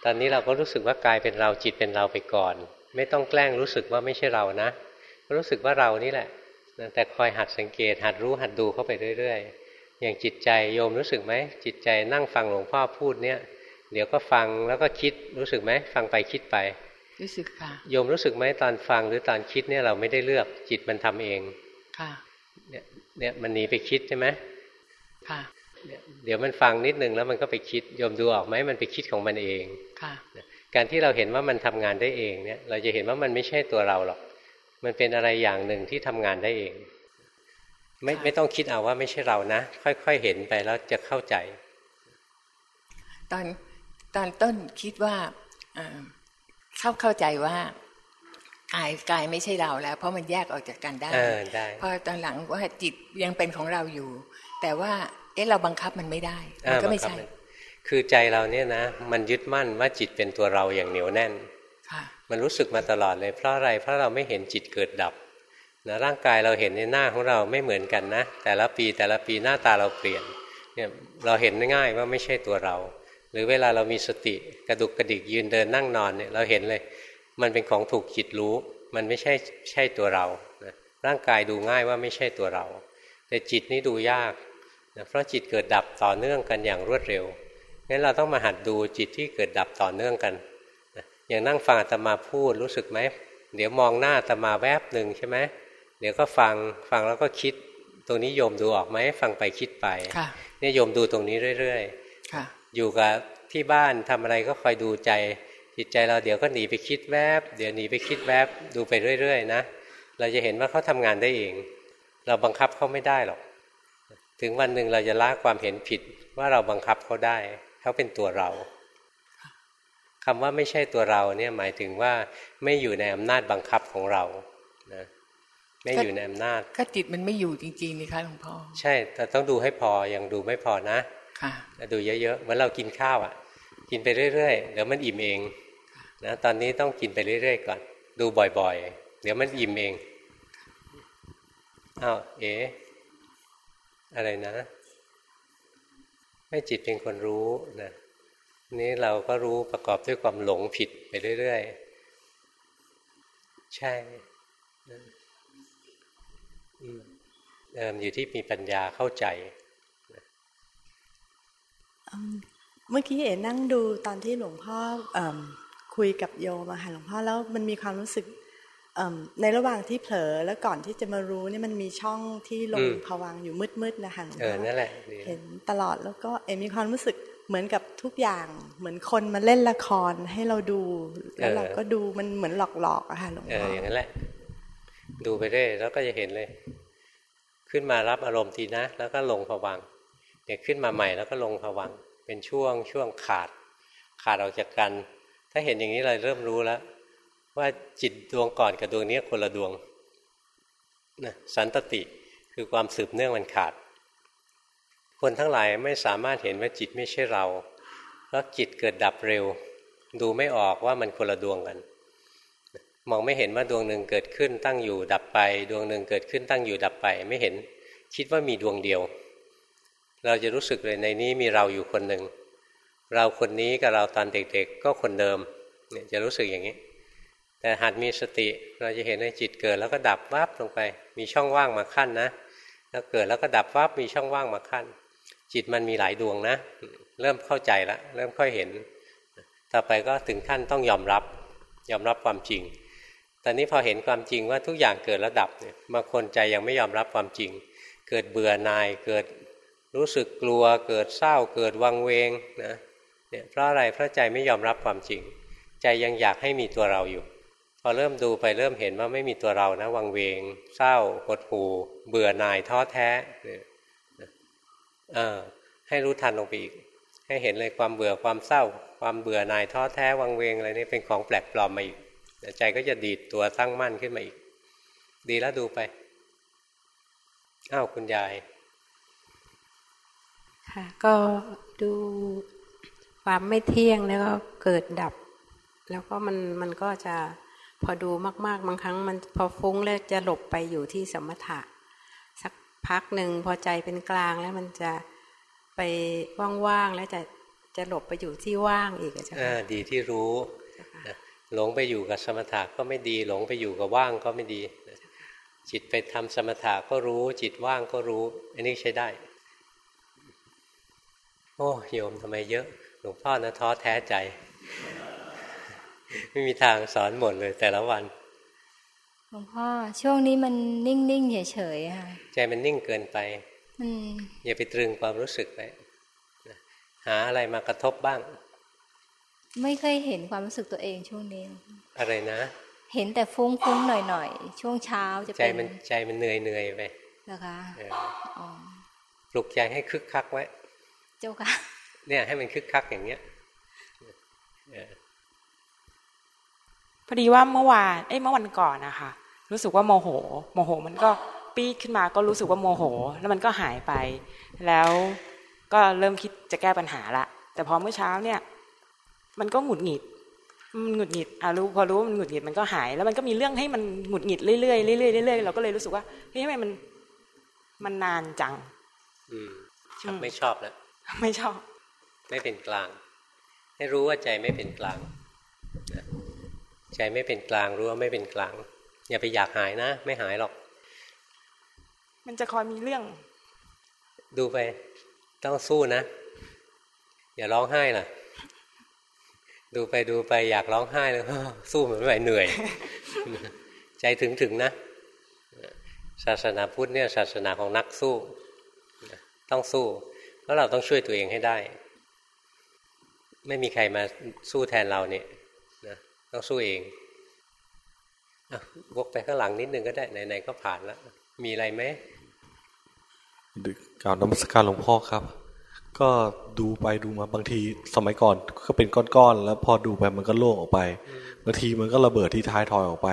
ตอนนี้เราก็รู้สึกว่ากายเป็นเราจิตเป็นเราไปก่อน ไม่ต้องแกล้งรู้สึกว่าไม่ใช่เรานะ รู้สึกว่าเรานี่แหละนะแต่คอยหัดสังเกต หัดรู้หัดดูเข้าไปเรื่อยๆ อย่างจิตใจโยมรู้สึกไหมจิตใจนั่งฟังหลวงพ่อพูดเนี่ย เดี๋ยวก็ฟังแล้วก็คิดรู้สึกไหมฟังไปคิดไป รู้สึกค่ะโยมรู้สึกไหมตอนฟังหรือตอนคิดเนี่ยเราไม่ได้เลือกจิตมันทำเอง ค่ะเนี่ยเนี่ยมันหนีไปคิดใช่ไหมค่ะเดี๋ยวมันฟังนิดนึงแล้วมันก็ไปคิดโยมดูออกไหมมันไปคิดของมันเองค่ะการที่เราเห็นว่ามันทำงานได้เองเนี่ย เราจะเห็นว่ามันไม่ใช่ตัวเราหรอก มันเป็นอะไรอย่างหนึ่งที่ทำงานได้เอง ไม่ไม่ต้องคิดเอาว่าไม่ใช่เรานะ ค่อยๆเห็นไปแล้วจะเข้าใจ ตอนตอนต้นคิดว่าเข้าเข้าใจว่า กายกายไม่ใช่เราแล้ว เพราะมันแยกออกจากกันได้พอตอนหลังว่าจิตยังเป็นของเราอยู่ แต่ว่าเอ๊ะเราบังคับมันไม่ได้มันก็ไม่ใช่ คือใจเราเนี่ยนะ มันยึดมั่นว่าจิตเป็นตัวเราอย่างเหนียวแน่นมันรู้สึกมาตลอดเลยเพราะอะไรเพราะเราไม่เห็นจิตเกิดดับนะร่างกายเราเห็นในหน้าของเราไม่เหมือนกันนะ แต่ละปีแต่ละปีหน้าตาเราเปลี่ยนเนี่ยเราเห็นง่ายว่าไม่ใช่ตัวเรา หรือเวลาเรามีสติกระดุกกระดิกยืนเดินนั่งนอนเนี่ยเราเห็นเลย มันเป็นของถูกจิตรู้ มันไม่ใช่ใช่ตัวเรานะร่างกายดูง่ายว่าไม่ใช่ตัวเรา แต่จิตนี่ดูยากนะเพราะจิตเกิดดับต่อเนื่องกันอย่างรวดเร็วงั้นเราต้องมาหัดดูจิตที่เกิดดับต่อเนื่องกันนะอย่างนั่งฟังอาตมาพูดรู้สึกไหมเดี๋ยวมองหน้าอาตมาแวบหนึ่งใช่ไหมเดี๋ยวก็ฟังฟังแล้วก็คิด ตรงนี้โยมดูออกไหมฟังไปคิดไปนี่โยมดูตรงนี้เรื่อยๆอยู่กับที่บ้านทำอะไรก็คอยดูใจ จิตใจเราเดี๋ยวก็หนีไปคิดแวบ เดี๋ยวหนีไปคิดแวบดูไปเรื่อยๆนะเราจะเห็นว่าเขาทำงานได้เอง เราบังคับเขาไม่ได้หรอก ถึงวันหนึ่งเราจะละความเห็นผิดว่าเราบังคับเขาได้เขาเป็นตัวเราคำว่าไม่ใช่ตัวเราเนี่ยหมายถึงว่าไม่อยู่ในอำนาจบังคับของเรานะไม่อยู่ในอำนาจก็จิตมันไม่อยู่จริงๆนี่คะหลวงพ่อใช่แต่ต้องดูให้พอยังดูไม่พอนะค่ะดูเยอะๆเหมือนเรากินข้าวอะ กินไปเรื่อยๆ เดี๋ยวมันอิ่มเองนะตอนนี้ต้องกินไปเรื่อยๆ ก่อน ดูบ่อยๆ เดี๋ยวมันอิ่มเองอ้าวเอ๋อะไรนะให้จิตเป็นคนรู้นะนี้เราก็รู้ประกอบด้วยความหลงผิดไปเรื่อยๆ ใช่เดิมอยู่ที่มีปัญญาเข้าใจ เมื่อกี้เอ๋นั่งดูตอนที่หลวงพ่ออคุยกับโยมอะค่ะหลวงพ่อแล้วมันมีความรู้สึกในระหว่างที่เผลอแล้วก่อนที่จะมารู้นี่มันมีช่องที่ลงผวังอยู่มืดๆนะคะหลวงพ่อเห็นตลอดแล้วก็เอ็มีความรู้สึกเหมือนกับทุกอย่างเหมือนคนมาเล่นละครให้เราดู แล้วเราก็ดูมันเหมือนหลอกๆอะค่ะหลวงพ่ออย่างนั้นแหละ ดูไปเรื่อยแล้วก็จะเห็นเลย ขึ้นมารับอารมณ์ทีนะ แล้วก็ลงผวังเดี๋ยวขึ้นมาใหม่แล้วก็ลงผวัง เป็นช่วงช่วงขาด ขาดออกจากกัน ถ้าเห็นอย่างนี้เราเริ่มรู้แล้ว ว่าจิตดวงก่อนกับดวงนี้คนละดวงนะสันตติคือความสืบเนื่องมันขาด คนทั้งหลายไม่สามารถเห็นว่าจิตไม่ใช่เราเพราะจิตเกิดดับเร็ว ดูไม่ออกว่ามันคนละดวงกันมองไม่เห็นว่าดวงหนึ่งเกิดขึ้นตั้งอยู่ดับไป ดวงหนึ่งเกิดขึ้นตั้งอยู่ดับไป ไม่เห็นคิดว่ามีดวงเดียว เราจะรู้สึกเลยในนี้มีเราอยู่คนหนึ่ง เราคนนี้กับเราตอนเด็กๆ ก็คนเดิมเนี่ยจะรู้สึกอย่างนี้ แต่หัดมีสติเราจะเห็นในจิตเกิดแล้วก็ดับวับลงไป มีช่องว่างมาขั้นนะ แล้วเกิดแล้วก็ดับวับมีช่องว่างมาขั้น จิตมันมีหลายดวงนะ เริ่มเข้าใจแล้วเริ่มค่อยเห็น ต่อไปก็ถึงขั้นต้องยอมรับ ยอมรับความจริงตอนนี้พอเห็นความจริงว่าทุกอย่างเกิดแล้วดับเนี่ยบางคนใจยังไม่ยอมรับความจริง เกิดเบื่อหน่ายเกิด รู้สึกกลัวเกิดเศร้าเกิดวังเวงนะเนี่ยเพราะอะไรเพราะใจไม่ยอมรับความจริง ใจยังอยากให้มีตัวเราอยู่ พอเริ่มดูไปเริ่มเห็นว่าไม่มีตัวเรานะ วังเวง เศร้าหดหู่ เบื่อหน่ายท้อแท้เนี่ยให้รู้ทันลงไปอีก ให้เห็นเลยความเบื่อความเศร้า ความเบื่อหน่ายท้อแท้วังเวงอะไรนี่เป็นของแปลกปลอมมาอีกใจก็จะดีดตัวตั้งมั่นขึ้นมาอีก ดีแล้วดูไปอ้าวคุณยาย ค่ะก็ดูความไม่เที่ยงแล้วก็เกิดดับ แล้วก็มันมันก็จะพอดูมาก ๆ บางครั้งมันพอฟุ้งแล้วจะหลบไปอยู่ที่สมถะ สักพักหนึ่งพอใจเป็นกลางแล้วมันจะไปว่าง ๆ แล้วจะจะหลบไปอยู่ที่ว่างอีกอ่าดีที่รู้หลงไปอยู่กับสมถะก็ไม่ดี หลงไปอยู่กับว่างก็ไม่ดี จิตไปทำสมถะก็รู้ จิตว่างก็รู้ อันนี้ใช้ได้โอ้โยมทำไมเยอะหลวงพ่อนะท้อแท้ใจ ไม่มีทางสอนหมดเลยแต่ละวันหลวงพ่อช่วงนี้มันนิ่งๆเฉยๆค่ะใจมันนิ่งเกินไปอย่าไปตรึงความรู้สึกไปหาอะไรมากระทบบ้าง ไม่เคยเห็นความรู้สึกตัวเองช่วงนี้ อะไรนะ เห็นแต่ฟุ้งๆหน่อยๆช่วงเช้าจะใจมันใจมันเหนื่อยเหนื่อยไปนะคะปลุกใจให้คึกคักไว้ เจ้าค่ะ เนี่ยให้มันคึกคักอย่างเนี้ยพอดีว่าเมื่อวานเอ้เมื่อวันก่อนนะคะรู้สึกว่าโมโห โมโห มันก็ปีขึ้นมาก็รู้สึกว่าโมโห แล้วมันก็หายไป แล้วก็เริ่มคิดจะแก้ปัญหาละแต่พอเมื่อเช้าเนี่ย มันก็หงุดหงิดมันหงุดหงิดอะรู้พอรู้ว่ามันหงุดหงิดมันก็หาย แล้วมันก็มีเรื่องให้มันหงุดหงิดเรื่อยๆเรื่อยๆเรื่อยๆเราก็เลยรู้สึกว่าเฮ้ยทำไมมันมันนานจังอืมไม่ชอบแล้ว ไม่ชอบ ไม่เป็นกลาง ให้รู้ว่าใจไม่เป็นกลาง ใจไม่เป็นกลางรู้ว่าไม่เป็นกลาง อย่าไปอยากหายนะ ไม่หายหรอก มันจะคอยมีเรื่อง ดูไป ต้องสู้นะอย่าร้องไห้ล่ะ ดูไปดูไปอยากร้องไห้เลยสู้ไม่ไหวเหนื่อย ใจถึงถึงนะ ศาสนาพุทธเนี่ยศาสนาของนักสู้ ต้องสู้เพ ราะเราต้องช่วยตัวเองให้ได้ ไม่มีใครมาสู้แทนเราเนี่ยนะต้องสู้เองอวกไปข้างหลังนิดนึงก็ได้ไหนๆก็ผ่านแล้ว มีอะไรไหมกล่าวนมัสการหลวงพ่อครับ ก็ดูไปดูมาบางทีสมัยก่อนก็เป็นก้อนๆแล้วพอดูไปมันก็โล่งออกไป บางทีมันก็ระเบิดที่ท้ายทอยออกไป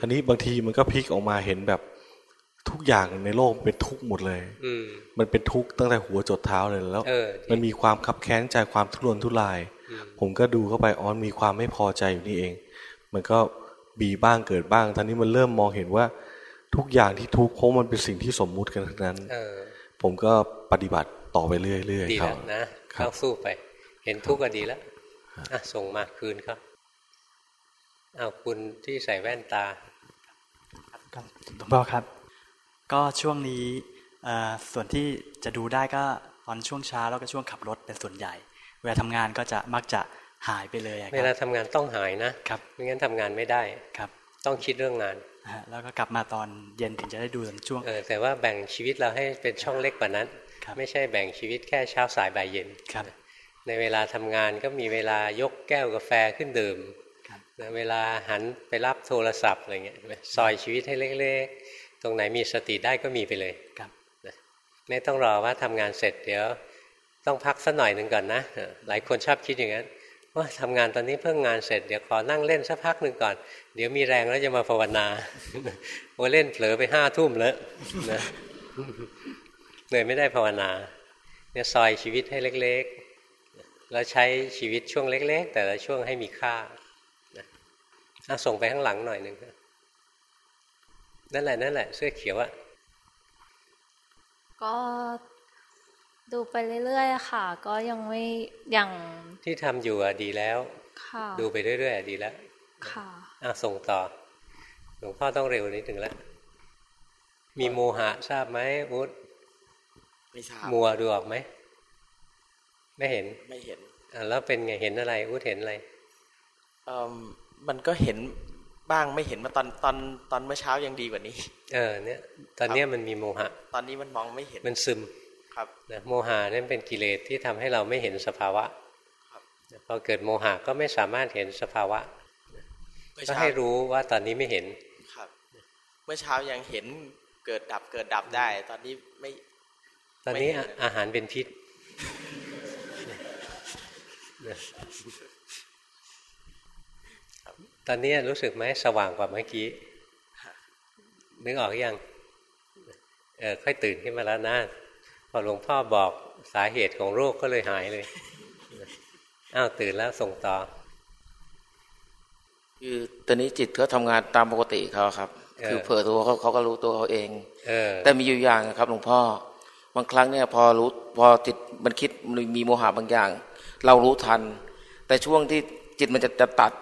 อันนี้บางทีมันก็พลิกออกมาเห็นแบบทุกอย่างในโลกเป็นทุกข์หมดเลย มันเป็นทุกข์ตั้งแต่หัวจดเท้าเลยแล้ว มันมีความคับแค้นใจความทุรนทุราย ผมก็ดูเข้าไปอ๋อมีความไม่พอใจอยู่นี่เอง มันก็บีบ้างเกิดบ้างท่านี้มันเริ่มมองเห็นว่าทุกอย่างที่ทุกข์เพราะมันเป็นสิ่งที่สมมุติกันทั้งนั้นผมก็ปฏิบัติต่อไปเรื่อยๆดีแล้วนะต้องสู้ไป เห็นทุกข์ก็ดีแล้วอะส่งมาคืนครับเอาคุณที่ใส่แว่นตาหลวงพ่อครับ ก็ช่วงนี้ ส่วนที่จะดูได้ก็ตอนช่วงเช้าแล้วก็ช่วงขับรถเป็นส่วนใหญ่ เวลาทำงานก็จะมักจะหายไปเลยเวลาทำงานต้องหายนะครับไม่งั้นทำงานไม่ได้ครับ ต้องคิดเรื่องงานแล้วก็กลับมาตอนเย็นถึงจะได้ดูตอนช่วงเออแต่ว่าแบ่งชีวิตเราให้เป็นช่องเล็กกว่านั้น ไม่ใช่แบ่งชีวิตแค่เช้าสายบ่ายเย็นครับ ในเวลาทำงานก็มีเวลายกแก้วกาแฟขึ้นดื่มเวลาหันไปรับโทรศัพท์อะไรเงี้ยซอยชีวิตให้เล็กตรงไหนมีสติได้ก็มีไปเลยครับ ไม่ต้องรอว่าทำงานเสร็จเดี๋ยวต้องพักสักหน่อยหนึ่งก่อนนะ หลายคนชอบคิดอย่างนั้นว่าทำงานตอนนี้เพิ่งงานเสร็จเดี๋ยวขอนั่งเล่นสักพักหนึ่งก่อน เดี๋ยวมีแรงแล้วจะมาภาวนาโอเล่นเผลอไปห้าทุ่มแล้วนะเลยไม่ได้ภาวนาเนี่ยซอยชีวิตให้เล็กๆ แล้วใช้ชีวิตช่วงเล็ก ๆ แต่ละช่วงให้มีค่านะส่งไปข้างหลังหน่อยหนึ่งนั่นแหละนั่นแหละเสื้อเขียวอะ ก็ดูไปเรื่อยๆค่ะ ก็ยังไม่ยังที่ทำอยู่อะดีแล้วดูไปเรื่อยๆดีแล้ว ค่ะอะส่งต่อ หลวงพ่อต้องเร็วนิดถึงแล้ว มีโมหะทราบไหมอุดไม่ทราบมัวดูออกไหมไม่เห็นไม่เห็นอ่าแล้วเป็นไงเห็นอะไรอุดเห็นอะไรเอ่อมันก็เห็น บ้างไม่เห็นมาตอนตอนตอนเมื่อเช้ายังดีกว่านี้ เออเนี่ย ตอนนี้มันมีโมหะ ตอนนี้มันมองไม่เห็นมันซึมครับนะโมหะนั่นเป็นกิเลสที่ทำให้เราไม่เห็นสภาวะพอเกิดโมหะก็ไม่สามารถเห็นสภาวะก็ให้รู้ว่าตอนนี้ไม่เห็นครับ เมื่อเช้ายังเห็นเกิดดับเกิดดับได้ ตอนนี้ไม่ ตอนนี้อาหารเป็นพิษ ตอนนี้รู้สึกไหมสว่างกว่าเมื่อกี้ นึกออกอยังเออค่อยตื่นขึ้นมาแล้วนะพอหลวงพ่อบอกสาเหตุของโรคก็เลยหายเลยอ้าวตื่นแล้วส่งต่อ คือตอนนี้จิตเขาทางานตามปกติเขาครับ คือเผื่อตัวเขาเขาก็รู้ตัวเขาเองแต่มีอยู่อย่างครับหลวงพ่อบางครั้งเนี่ยพอรู้พอจิตมันคิดมีโมหะบางอย่าง เรารู้ทัน แต่ช่วงที่จิตมันจะจะตัด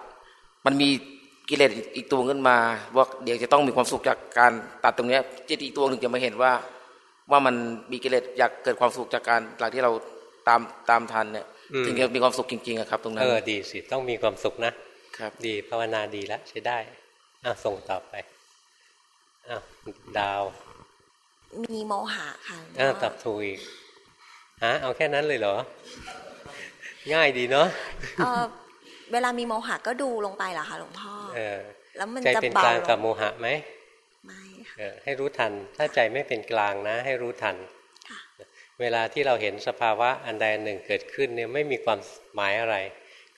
มันมีกิเลสอีกตัวขึ้นมาว่าเดี๋ยวจะต้องมีความสุขจากการตัดตรงนี้จิตอีกตัวหนึ่งจะมาเห็นว่า ว่ามันมีกิเลสอยากเกิดความสุขจากการหลังที่เราตามตามทันเนี่ยถึงจะมีความสุขจริงๆครับ ตรงนั้นเออดีสิต้องมีความสุขนะครับ ดีภาวนาดีแล้วใช้ได้อะส่งต่อไปอะดาว มีโมหะค่ะอ่าตับถูกอีกฮะเอาแค่นั้นเลยเหรอ ง่ายดีเนาะ เวลามีโมหะก็ดูลงไปเหรอคะหลวงพ่อเออแล้วมันจะเป็นกลางกับโมหะไหมไม่ค่ะให้รู้ทัน ถ้าใจไม่เป็นกลางนะ ให้รู้ทันเวลาที่เราเห็นสภาวะอันใดหนึ่งเกิดขึ้นเนี่ยไม่มีความหมายอะไร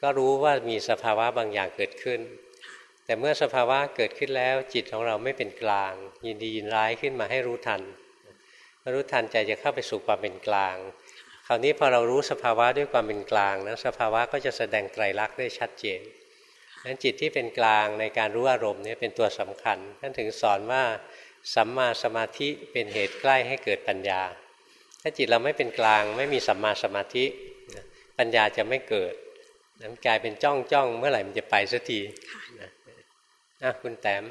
ก็รู้ว่ามีสภาวะบางอย่างเกิดขึ้น แต่เมื่อสภาวะเกิดขึ้นแล้ว จิตของเราไม่เป็นกลาง ยินดียินร้ายขึ้นมาให้รู้ทันรู้ทันใจจะเข้าไปสู่ความเป็นกลาง คราวนี้พอเรารู้สภาวะด้วยความเป็นกลางนะสภาวะก็จะแสดงไตรลักษณ์ได้ชัดเจนนั้นจิตที่เป็นกลางในการรู้อารมณ์นี่เป็นตัวสำคัญท่านถึงสอนว่าสัมมาสมาธิเป็นเหตุใกล้ให้เกิดปัญญา ถ้าจิตเราไม่เป็นกลางไม่มีสัมมาสมาธิปัญญาจะไม่เกิดน้ำกลายเป็นจ้องจ้องเมื่อไหร่มันจะไปสักทีนะคุณแต้ม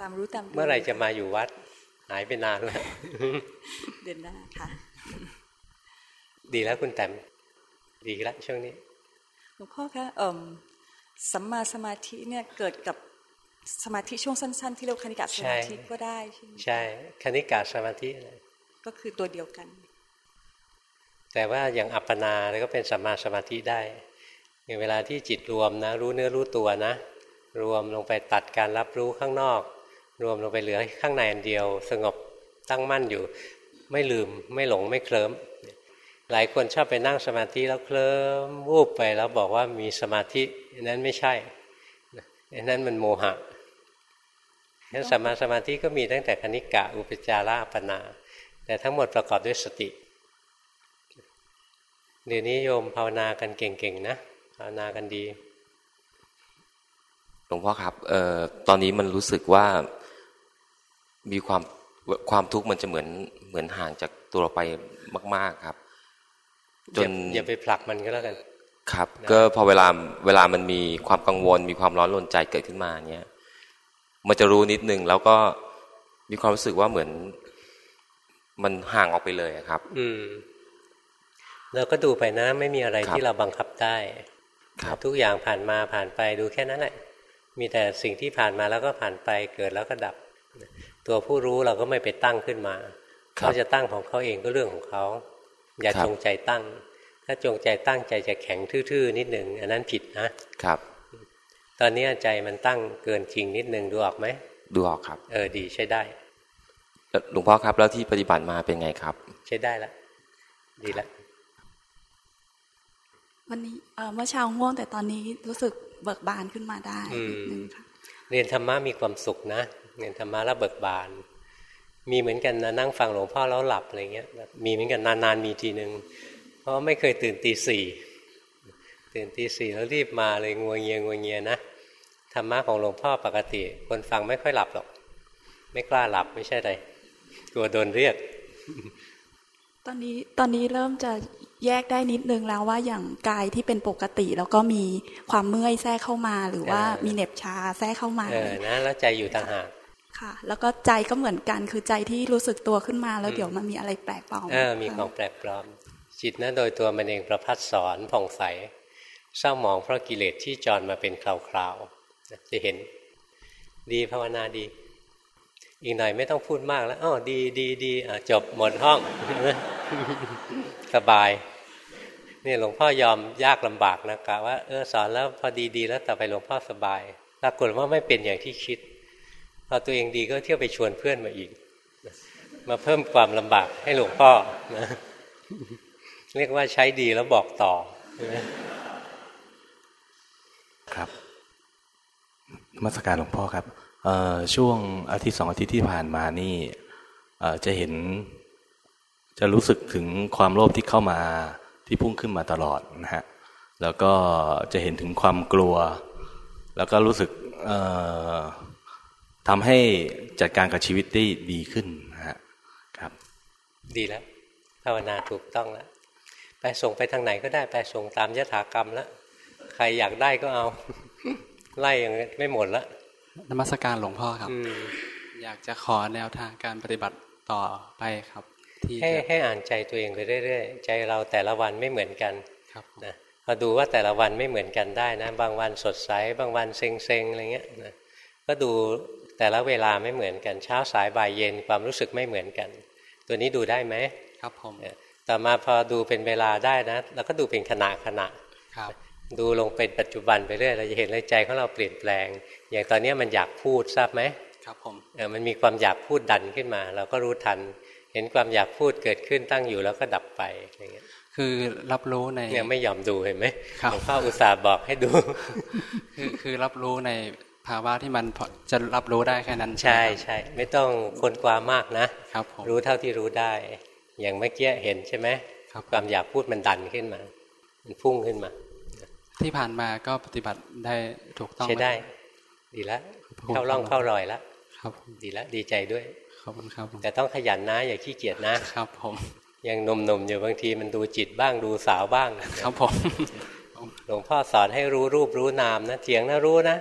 ตามรู้ตามเมื่อไหร่จะมาอยู่วัด หายไปนานแล้วเดือนหน้าค่ะ ดีแล้วคุณแต้มดีแล้วช่วงนี้หลวงพ่อคะเอ่อสัมมาสมาธิเนี่ยเกิดกับสมาธิช่วงสั้น ๆ ที่เรียกคณิกาสมาธิก็ได้ใช่ไหมใช่คณิกาสมาธิก็คือตัวเดียวกัน แต่ว่าอย่างอัปปนาแล้วก็เป็นสัมมาสมาธิได้อย่างเวลาที่จิตรวมนะ รู้เนื้อรู้ตัวนะ รวมลงไปตัดการรับรู้ข้างนอก รวมลงไปเหลือข้างในอันเดียว สงบตั้งมั่นอยู่ ไม่ลืมไม่หลงไม่เคลิ้ม หลายคนชอบไปนั่งสมาธิแล้วเคลิ้มวูบไปแล้วบอกว่ามีสมาธินั้นไม่ใช่นั้นมันโมหะนั้นสัมมาสมาธิก็มีตั้งแต่คณิกะอุปจาระปนา แต่ทั้งหมดประกอบด้วยสติ เดี๋ยวนี้โยมภาวนากันเก่งๆนะภาวนากันดีหลวงพ่อครับเอ่อตอนนี้มันรู้สึกว่ามีความความทุกข์มันจะเหมือนเหมือนห่างจากตัวเราไปมาก ๆครับ จนอย่าไปผลักมันก็แล้วกัน ครับ ก็พอเวลาเวลามันมีความกังวล มีความร้อนรนใจเกิดขึ้นมาเนี่ยมันจะรู้นิดนึงแล้วก็มีความรู้สึกว่าเหมือน มันห่างออกไปเลยครับ อืมเราก็ดูไปนะไม่มีอะไรที่เราบังคับได้ทุกอย่างผ่านมาผ่านไปดูแค่นั้นแหละ มีแต่สิ่งที่ผ่านมาแล้วก็ผ่านไปเกิดแล้วก็ดับ ตัวผู้รู้เราก็ไม่ไปตั้งขึ้นมา เขาจะตั้งของเขาเองก็เรื่องของเขา อย่าจงใจตั้ง ถ้าจงใจตั้งใจจะแข็งทื่อๆนิดหนึ่งอันนั้นผิดนะครับ ตอนนี้ใจมันตั้งเกินจริงนิดหนึ่งดูออกไหมดูออกครับ เออดีใช้ได้หลวงพ่อครับแล้วที่ปฏิบัติมาเป็นไงครับ ใช้ได้ละดีละวันนี้เมื่อเช้าง่วงแต่ตอนนี้รู้สึกเบิกบานขึ้นมาได้นึงค่ะเรียนธรรมะมีความสุขนะเรียนธรรมะแล้วเบิกบาน มีเหมือนกันนะนั่งฟังหลวงพ่อแล้วหลับอะไรเงี้ยมีเหมือนกันนานๆมีทีหนึ่งเพราะไม่เคยตื่นตีสี่ตื่นตีสี่แล้วรีบมาเลยงัวเงียงัวเงียนะธรรมะของหลวงพ่อปกติ คนฟังไม่ค่อยหลับหรอก ไม่กล้าหลับไม่ใช่ไรกลัวโดนเรียก ตอนนี้ตอนนี้เริ่มจะแยกได้นิดนึงแล้วว่าอย่างกายที่เป็นปกติ แล้วก็มีความเมื่อยแทรกเข้ามา หรือว่ามีเหน็บชาแทรกเข้ามาเออนะแล้วใจอยู่ต่างหาก ค่ะ แล้วก็ใจก็เหมือนกัน คือใจที่รู้สึกตัวขึ้นมาแล้วเดี๋ยวมันมีอะไรแปลกปลอมเออมีของแปลกปลอม จิตนะโดยตัวมันเองประพัดสอนผ่องใสเศร้าหมองเพราะกิเลสที่จรมาเป็นคราวๆจะเห็น ดีภาวนาดี อีกหน่อยไม่ต้องพูดมากแล้วอ๋อดีดีดีจบหมดห้องสบายนี่หลวงพ่อยอมยากลำบากนะกะว่าเออสอนแล้วพอดีๆแล้วต่อไปหลวงพ่อสบายปรากฏว่าไม่เป็นอย่างที่คิด พอตัวเองดีก็เที่ยวไปชวนเพื่อนมาอีก มาเพิ่มความลำบากให้หลวงพ่อนะเรียกว่าใช้ดีแล้วบอกต่อ ครับมาสการหลวงพ่อครับช่วงอาทิตย์สองอาทิตย์ที่ผ่านมานี่จะเห็น จะรู้สึกถึงความโลภที่เข้ามาที่พุ่งขึ้นมาตลอดนะฮะแล้วก็จะเห็นถึงความกลัว แล้วก็รู้สึก ทำให้จัดการกับชีวิตได้ดีขึ้นนะฮะครับ ดีแล้วภาวนาถูกต้องแล้วไปส่งไปทางไหนก็ได้ไปส่งตามยถากรรมแล้วใครอยากได้ก็เอา ไล่ยังไม่หมดละนมัสการหลวงพ่อครับอยากจะขอแนวทางการปฏิบัติต่อไปครับให้ให้อ่านใจตัวเองไปเรื่อยๆใจเราแต่ละวันไม่เหมือนกันครับนะพอดูว่าแต่ละวันไม่เหมือนกันได้นะ บางวันสดใส บางวันเซ็งๆอะไรเงี้ยนะก็ดู แต่ละเวลาไม่เหมือนกันเช้าสายบ่ายเย็นความรู้สึกไม่เหมือนกัน ตัวนี้ดูได้ไหมครับผมต่อมาพอดูเป็นเวลาได้นะเราก็ดูเป็นขณะขณะครับ ดูลงเป็นปัจจุบันไปเรื่อยเราจะเห็นเลยใจของเราเปลี่ยนแปลง อย่างตอนนี้มันอยากพูดทราบไหมครับผมเออมันมีความอยากพูดดันขึ้นมา เราก็รู้ทัน เห็นความอยากพูดเกิดขึ้นตั้งอยู่แล้วก็ดับไปอย่างเงี้ยคือรับรู้ในเนี่ยไม่ยอมดูเห็นไหมหลวงพ่ออุตส่าห์บอกให้ดู คือคือรับรู้ใน ภาวะที่มันจะรับรู้ได้แค่นั้น ใช่ใช่ไม่ต้องคนกว่ามากนะครับผมรู้เท่าที่รู้ได้ อย่างเมื่อกี้เห็นใช่ไหมความอยากพูดมันดันขึ้นมา มันพุ่งขึ้นมา ที่ผ่านมาก็ปฏิบัติได้ถูกต้องใช่ได้ ดีแล้วเข้าร่องเข้ารอยแล้วครับ ดีแล้วดีใจด้วยขอบคุณครับแต่ต้องขยันนะอย่าขี้เกียจนะครับ ผมยังหนุ่มๆอยู่บางทีมันดูจิตบ้างดูสาวบ้าง ครับผมหลวงพ่อสอนให้รู้รูปรู้นามนะเถียงนะรู้นะ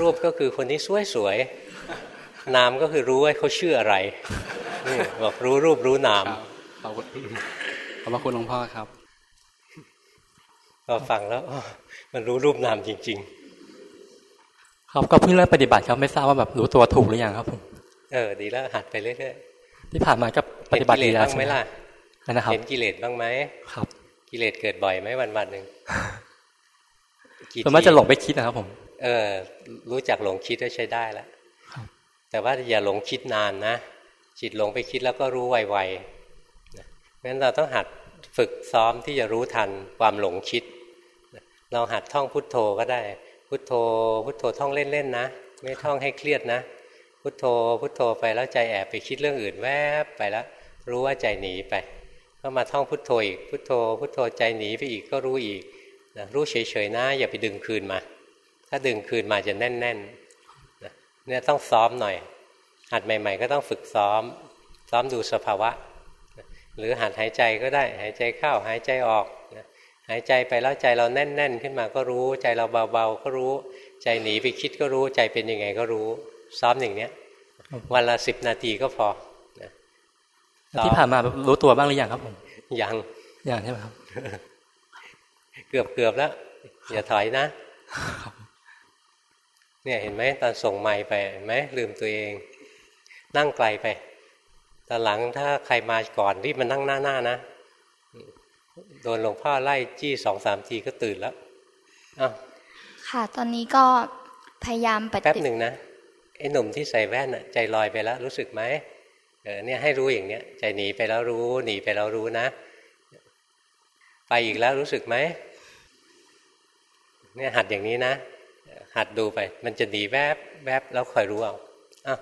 รูปก็คือคนที่สวยสวยนามก็คือรู้ว่าเขาชื่ออะไรนี่บอกรู้รูปรู้นามขอบคุณขอบคุณหลวงพ่อครับเราฟังแล้วมันรู้รูปนามจริง ๆ ครับก็เพิ่งเริ่มปฏิบัติครับไม่ทราบว่าแบบรู้ตัวถูกหรือยังครับผมเออดีแล้วหัดไปเรื่อยๆที่ผ่านมาก็ปฏิบัติดีแล้วใช่ไหมล่ะนะครับเห็นกิเลสบ้างไหมครับ กิเลสเกิดบ่อยไหมวันวันหนึ่งส่วนมากจะหลงไปคิดนะครับผม เออ รู้จักหลงคิดก็ใช้ได้แล้วแต่ว่าอย่าหลงคิดนานนะ จิตหลงไปคิดแล้วก็รู้ไวๆงั้นเราต้องหัดฝึกซ้อมที่จะรู้ทันความหลงคิด เราหัดท่องพุทโธก็ได้ พุทโธ พุทโธท่องเล่นๆนะ ไม่ท่องให้เครียดนะ พุทโธ พุทโธไปแล้วใจแอบไปคิดเรื่องอื่นแวบไปแล้วรู้ว่าใจหนีไป ก็มาท่องพุทโธอีก พุทโธ พุทโธใจหนีไปอีกก็รู้อีกนะรู้เฉยๆนะ อย่าไปดึงคืนมา ถ้าดึงคืนมาจะแน่นๆนะเนี่ยต้องซ้อมหน่อย หัดใหม่ ๆ ก็ต้องฝึกซ้อม ซ้อมดูสภาวะ หรือหัดหายใจก็ได้ หายใจเข้าหายใจออกนะหายใจไปแล้วใจเราแน่น ๆ ขึ้นมาก็รู้ ใจเราเบาๆก็รู้ ใจหนีไปคิดก็รู้ ใจเป็นยังไงก็รู้ ซ้อมอย่างเนี้ย วันละสิบนาทีก็พอที่ผ่านมารู้ตัวบ้างหรือยังครับผมยังยังใช่ไหมครับ เกือบเกือบแล้ว อย่าถอยนะ เนี่ยเห็นไหมตอนส่งไม้ไปเห็นไหมลืมตัวเอง นั่งไกลไปตอนหลังถ้าใครมาก่อนรีบมานั่งหน้าหน้านะโดนหลวงพ่อไล่จี้สองสามทีก็ตื่นแล้วอ้าวค่ะตอนนี้ก็พยายามปฏิแป๊บหนึ่งนะไอ้หนุ่มที่ใส่แว่นใจลอยไปแล้ว รู้สึกไหมเออเนี่ยให้รู้อย่างเนี้ยใจหนีไปแล้วรู้ หนีไปแล้วรู้นะ ไปอีกแล้วรู้สึกไหมเนี่ยหัดอย่างนี้นะ หัดดูไป มันจะหนีแวบแวบแล้วคอยรู้เอาอะ